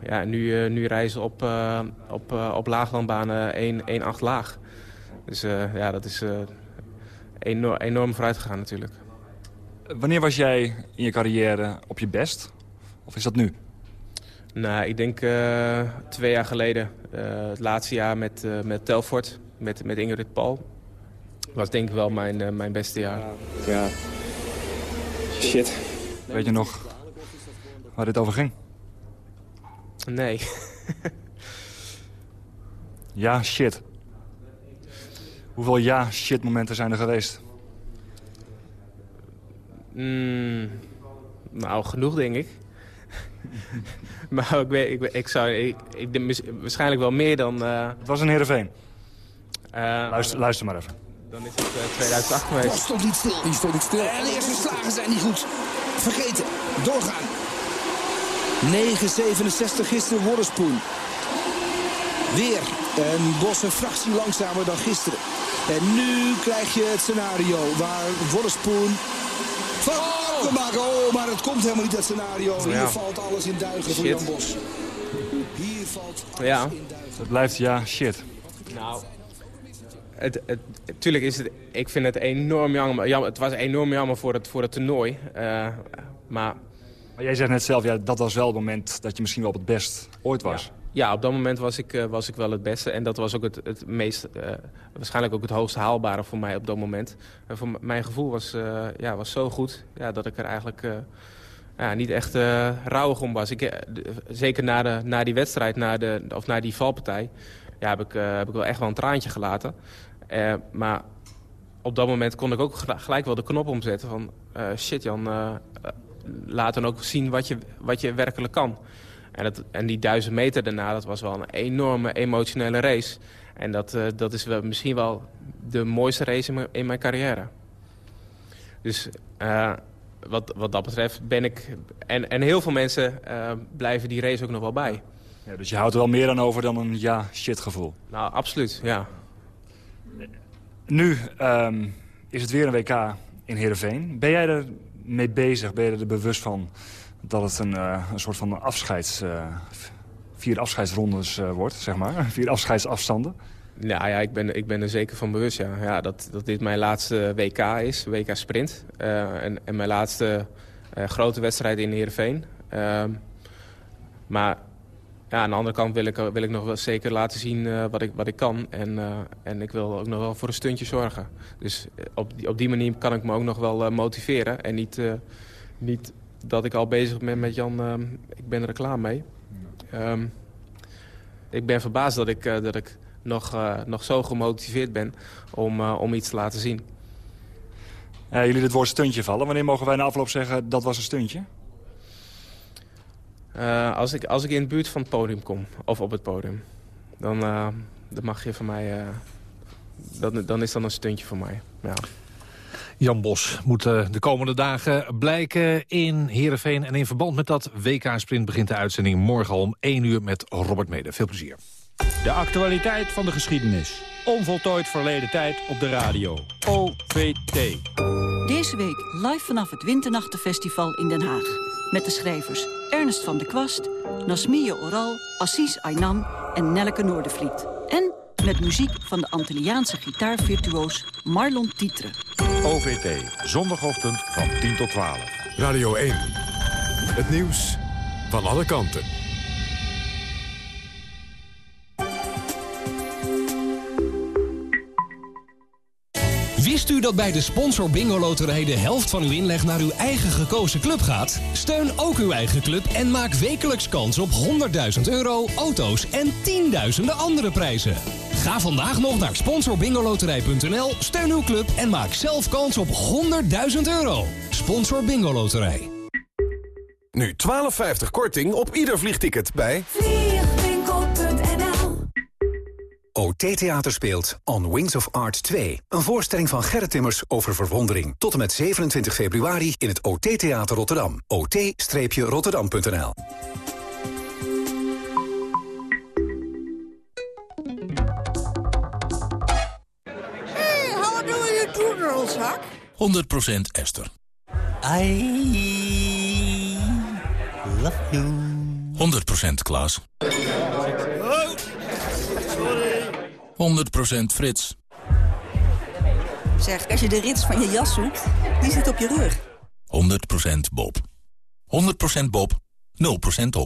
Speaker 31: Ja, nu, eh, nu rijden ze op, eh, op, eh, op laaglandbanen 1,8 laag. Dus eh, ja, dat is eh, enorm, enorm vooruit gegaan natuurlijk.
Speaker 21: Wanneer was jij in je carrière op je best? Of is dat nu?
Speaker 31: Nou, ik denk eh, twee jaar geleden. eh, het laatste jaar met, eh, met Telfort, met, met Ingrid Paul. Was denk ik wel mijn, mijn beste jaar.
Speaker 21: Ja. Shit. Weet je nog waar dit over ging?
Speaker 31: Nee.
Speaker 21: Ja, shit. Hoeveel ja, shit momenten zijn er geweest?
Speaker 31: Mm, nou, genoeg denk ik. maar ik, weet, ik, weet- ik zou... Ik, ik, waarschijnlijk wel meer dan... eh,
Speaker 21: Het was een Heerenveen.
Speaker 31: eh,
Speaker 21: Luister, luister maar even.
Speaker 31: Dan is het eh, 2008 geweest.
Speaker 16: stond niet stil. Die stond niet stil. En de eerste slagen zijn niet goed. Vergeten. Doorgaan. 9,67 gisteren Worrespoen. Weer een Bos een fractie langzamer dan gisteren. En nu krijg je het scenario waar Worrespoen van kan maken. Oh, maar het komt helemaal niet dat scenario. Hier
Speaker 31: Ja.
Speaker 16: valt alles in duigen voor. Jan Bos. Hier valt
Speaker 31: Ja.
Speaker 21: Het blijft ja, shit.
Speaker 31: Nou, het, het, tuurlijk is het, ik vind het enorm jammer. jammer het was enorm jammer voor het, voor het toernooi. Eh, maar
Speaker 21: Jij zegt net zelf, ja, dat was wel het moment dat je misschien wel op het best ooit was.
Speaker 31: ja, op dat moment was ik, eh, was ik wel het beste. En dat was ook het, het meest, eh, waarschijnlijk ook het hoogst haalbare voor mij op dat moment. En voor mijn gevoel was, eh, ja, was zo goed ja, dat ik er eigenlijk ja, niet echt rouwig om was. Ik, zeker na, de, na die wedstrijd, na, de, of na die valpartij, ja, heb, ik, heb ik wel echt wel een traantje gelaten. Maar op dat moment kon ik ook gel- gelijk wel de knop omzetten van... shit Jan, laat dan ook zien wat je, wat je werkelijk kan. En, dat, en die duizend meter daarna, dat was wel een enorme emotionele race. En dat, eh, dat is wel, misschien wel de mooiste race in mijn, in mijn carrière. Dus eh, wat, wat dat betreft ben ik... En, en heel veel mensen eh, blijven die race ook nog wel bij.
Speaker 21: Ja, dus je houdt er wel meer aan over dan een ja, shit gevoel.
Speaker 31: Nou, absoluut, ja.
Speaker 21: Nu ehm, is het weer een WK in Heerenveen. Ben jij er mee bezig? Ben je er bewust van dat het een, eh, een soort van afscheids... eh, vier afscheidsrondes eh, wordt, zeg maar? Vier afscheidsafstanden?
Speaker 31: Nou ja, ik ben, ik ben er zeker van bewust, ja. ja dat, dat dit mijn laatste WK is, WK Sprint. En, en mijn laatste grote wedstrijd in Heerenveen. Ehm, maar ja, aan de andere kant wil ik, wil ik nog wel zeker laten zien eh, wat, ik, wat ik kan. En, eh, en ik wil ook nog wel voor een stuntje zorgen. Dus eh, op die, op die manier kan ik me ook nog wel eh, motiveren. En niet, eh, niet dat ik al bezig ben met Jan, ehm, ik ben er klaar mee. Ehm, ik ben verbaasd dat ik, eh, dat ik nog, eh, nog zo gemotiveerd ben om, eh, om iets te laten zien.
Speaker 21: Eh, jullie het woord stuntje vallen. Wanneer mogen wij na afloop zeggen dat was een stuntje?
Speaker 31: Eh, als, ik, als ik in de buurt van het podium kom, of op het podium, dan, eh, dan mag je van mij... eh, dan, dan is dat een stuntje voor mij, ja.
Speaker 5: Jan Bos moet de komende dagen blijken in Heerenveen. En in verband met dat WK-sprint begint de uitzending morgen om 1 uur met Robert Mede. Veel plezier.
Speaker 33: De actualiteit van de geschiedenis. Onvoltooid verleden tijd op de radio. OVT.
Speaker 34: Deze week live vanaf het Winternachtenfestival in Den Haag. Met de schrijvers Ernest van de Kwast, Nasmie Oral, Assis Aynan en Nelleke Noordervliet. En met muziek van de Antilliaanse gitaarvirtuoos Marlon Tietre.
Speaker 35: OVT, zondagochtend van 10 tot 12.
Speaker 36: Radio 1. Het nieuws van alle kanten.
Speaker 37: U dat bij de Sponsor Bingo Loterij de helft van uw inleg naar uw eigen gekozen club gaat? Steun ook uw eigen club en maak wekelijks kans op 100.000 euro, auto's en tienduizenden andere prijzen. Ga vandaag nog naar sponsorbingoloterij.nl, steun uw club en maak zelf kans op 100.000 euro. Sponsor Bingo Loterij.
Speaker 36: Nu 12,50 korting op ieder vliegticket bij...
Speaker 28: OT Theater speelt On Wings of Art 2. Een voorstelling van Gerrit Timmers over verwondering. Tot en met 27 februari in het OT Theater Rotterdam. ot-rotterdam.nl
Speaker 38: Hey, how do you do, girlzak?
Speaker 39: 100% Esther.
Speaker 38: I love you.
Speaker 39: 100% Klaas. 100% Frits.
Speaker 40: Zeg, als je de rits van je jas zoekt, die zit op je rug.
Speaker 39: 100% Bob. 100% Bob. 0% op.